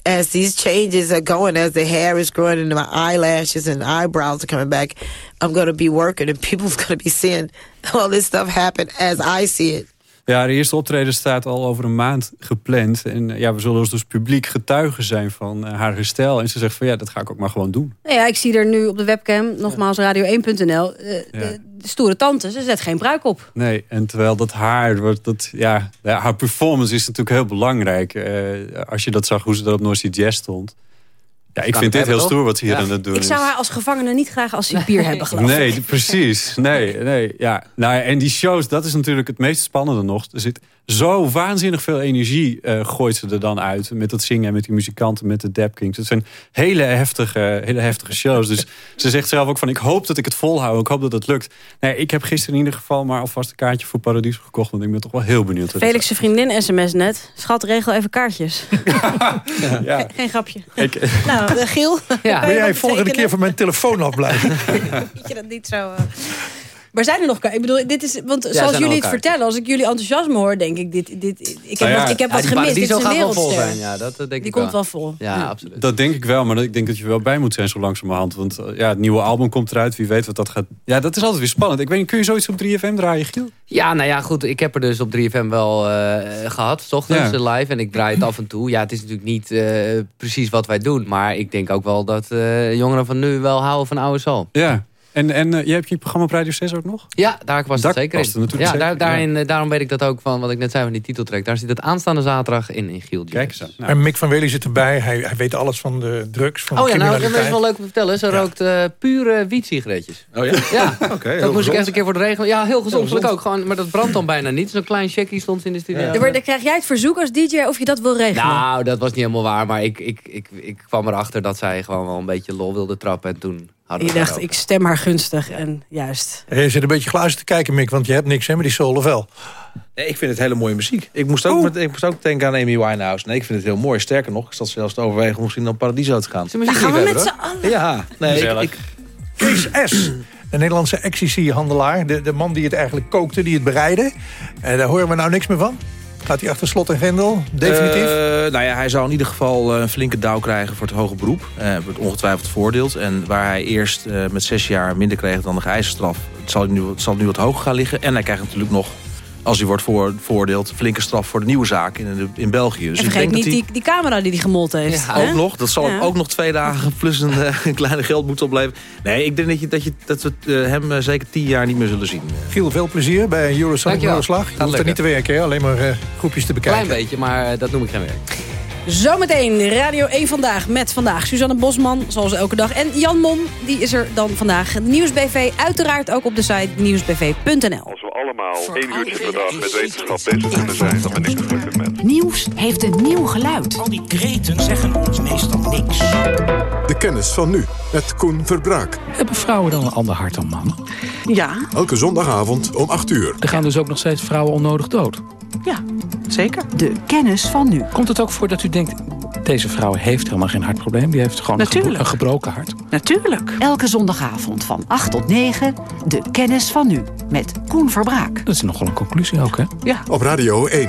as these changes are going, as the hair is growing and my eyelashes and eyebrows are coming back. I'm going to be working and people's going to be seeing all this stuff happen as I see it. Ja, haar eerste optreden staat al over een maand gepland. En eh, ja, we zullen dus publiek getuigen zijn van eh, haar herstel. En ze zegt van ja, dat ga ik ook maar gewoon doen. Nou ja, ik zie er nu op de webcam, nogmaals radio1.nl... eh, Ja. de, de stoere tante, ze zet geen bruik op. Nee, en terwijl dat haar, dat, ja, haar performance is natuurlijk heel belangrijk. Eh, als je dat zag hoe ze daar op Sea Jazz stond. Ja, ik vind dit heel stoer wat ze hier Ja. aan het doen Ik zou haar als gevangene niet graag als cipier hebben, geloof ik. Nee, precies. Nee, nee, ja. Nou, ja, en die shows, dat is natuurlijk het meest spannende nog. Er zit zo waanzinnig veel energie eh, gooit ze er dan uit. Met dat zingen en met die muzikanten, met de Dap Kings. Het zijn hele heftige, hele heftige shows. Dus ze zegt zelf ook van, ik hoop dat ik het volhoud. Ik hoop dat het lukt. Nee, ik heb gisteren in ieder geval maar alvast een kaartje voor Paradies gekocht. Want ik ben toch wel heel benieuwd. Felix' vriendin sms net. Schat, regel even kaartjes. Ja. Ge- Geen grapje. Ik, Nou, eh, Giel. Ja. Wil je jij volgende keer van mijn telefoon afblijven? Dat je dat niet zo... eh. Maar zijn er nog? Ik bedoel, dit is... Want zoals jullie het kaarten. vertellen, als ik jullie enthousiasme hoor, denk ik... Dit, dit, ik heb Nou ja, wat, ik heb Ja, wat die gemist. Dit is een wereldster. zijn. Ja, dat, denk Die ik komt wel vol. Ja, absoluut. Dat denk ik wel, maar ik denk dat je wel bij moet zijn zo langzamerhand. Want eh, ja, het nieuwe album komt eruit, wie weet wat dat gaat... Ja, dat is altijd weer spannend. Ik weet niet, kun je zoiets op 3FM draaien, Giel? Ja, nou ja, goed. Ik heb er dus op 3FM wel eh, gehad, 's ochtends Ja. eh, live. En ik draai het af en toe. Ja, het is natuurlijk niet eh, precies wat wij doen. Maar ik denk ook wel dat eh, jongeren van nu wel houden van oude soul. Ja. En, en eh, jij hebt je programma op Radio 6 ook nog? Ja, daar was het zeker in. natuurlijk ja, daar, daarin, eh, daarom weet ik dat ook van wat ik net zei van die titeltrack. Daar zit het aanstaande zaterdag in, in Giel Kijk eens aan. Nou, En Mick van Wely zit erbij. Hij, hij weet alles van de drugs, van Oh de ja, nou, dat is wel leuk om te vertellen. Ze rookt eh, pure wiet-sigaretjes. Oh ja? Ja, Oké, heel dat moest ik echt een keer voor de regel. Ja, heel gezond ik gezond. ook. Gewoon, maar dat brandt dan bijna niet. Zo'n klein checkie stond in de studio. Ja, dan krijg jij het verzoek als DJ of je dat wil regelen. Nou, dat was niet helemaal waar. Maar ik, ik, ik, ik kwam erachter dat zij gewoon wel een beetje lol wilde trappen. En toen je dacht, ik stem haar gunstig. En juist. Je zit een beetje glazen te kijken, Mick, want je hebt niks hè, met die soul of wel. Nee, ik vind het hele mooie muziek. Ik moest, ook met, ik moest ook denken aan Amy Winehouse. Nee, ik vind het heel mooi. Sterker nog, ik zat zelfs te overwegen om misschien naar Paradiso te gaan. Dan gaan we met z'n allen. Ja, nee, ik, ik, Kees S., de Nederlandse ecstasy-handelaar. De, de man die het eigenlijk kookte, die het bereidde. En daar horen we nou niks meer van. Gaat hij achter slot en grendel? Definitief? Eh, nou ja, hij zou in ieder geval eh, een flinke douw krijgen voor het hoge beroep. Eh wordt ongetwijfeld voordeeld. En waar hij eerst met zes jaar minder kreeg dan de geëiste straf... Het zal, het nu wat hoger gaan liggen. En hij krijgt natuurlijk nog, als hij wordt voor, voordeeld... flinke straf voor de nieuwe zaak in, in België. Dus en ik vergeet denk niet dat die, die camera die hij gemold heeft. Ja, ook nog. Dat zal hem Ja. ook nog twee dagen plus een, een kleine geldboete opleveren. Nee, ik denk dat, je, dat, je, dat we eh, hem eh, zeker tien jaar niet meer zullen zien. Giel, veel plezier bij Eurosonic. Noorderslag. Je hoeft er niet te werken, hè? alleen maar eh, groepjes te bekijken. Klein beetje, maar dat noem ik geen werk. Zometeen Radio 1 Vandaag met vandaag Suzanne Bosman, zoals elke dag. En Jan Mom, die is er dan vandaag. Nieuwsbv, uiteraard ook op de site nieuwsbv.nl. Als we allemaal één uurtje per dag met wetenschap bezig kunnen zijn, dan ben ik gelukkig mens. Nieuws heeft een nieuw geluid. Al die kreten zeggen ons meestal niks. De kennis van nu, met Koen Verbraak. Hebben vrouwen dan een ander hart dan mannen? Ja, Elke zondagavond om 8 uur. Er gaan dus ook nog steeds vrouwen onnodig dood. ja, zeker. De kennis van nu. Komt het ook voor dat u denkt... deze vrouw heeft helemaal geen hartprobleem. Die heeft gewoon een, gebro- Natuurlijk. een gebroken hart. Natuurlijk. Elke zondagavond van 8 tot 9. De kennis van nu. Met Koen Verbraak. Dat is nogal een conclusie ook, hè? Ja. Op Radio 1.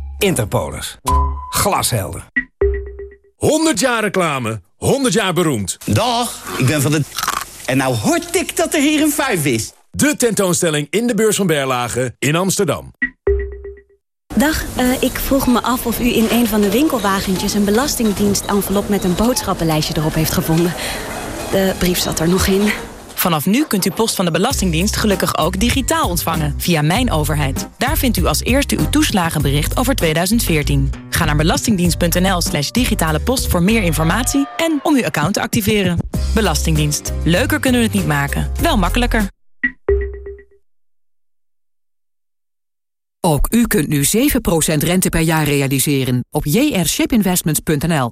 Interpolis. Glashelder. 100 jaar reclame, 100 jaar beroemd. Dag, ik ben van de... En nou hoort ik dat er hier een vijf is. De tentoonstelling in de beurs van Berlage in Amsterdam. Dag, eh, ik vroeg me af of u in een van de winkelwagentjes... een belastingdienst-envelop met een boodschappenlijstje erop heeft gevonden. De brief zat er nog in. Vanaf nu kunt u post van de Belastingdienst gelukkig ook digitaal ontvangen via Mijn Overheid. Daar vindt u als eerste uw toeslagenbericht over 2014. Ga naar belastingdienst.nl slash digitale post voor meer informatie en om uw account te activeren. Belastingdienst. Leuker kunnen we het niet maken, wel makkelijker. Ook u kunt nu 7% rente per jaar realiseren op jrshipinvestments.nl.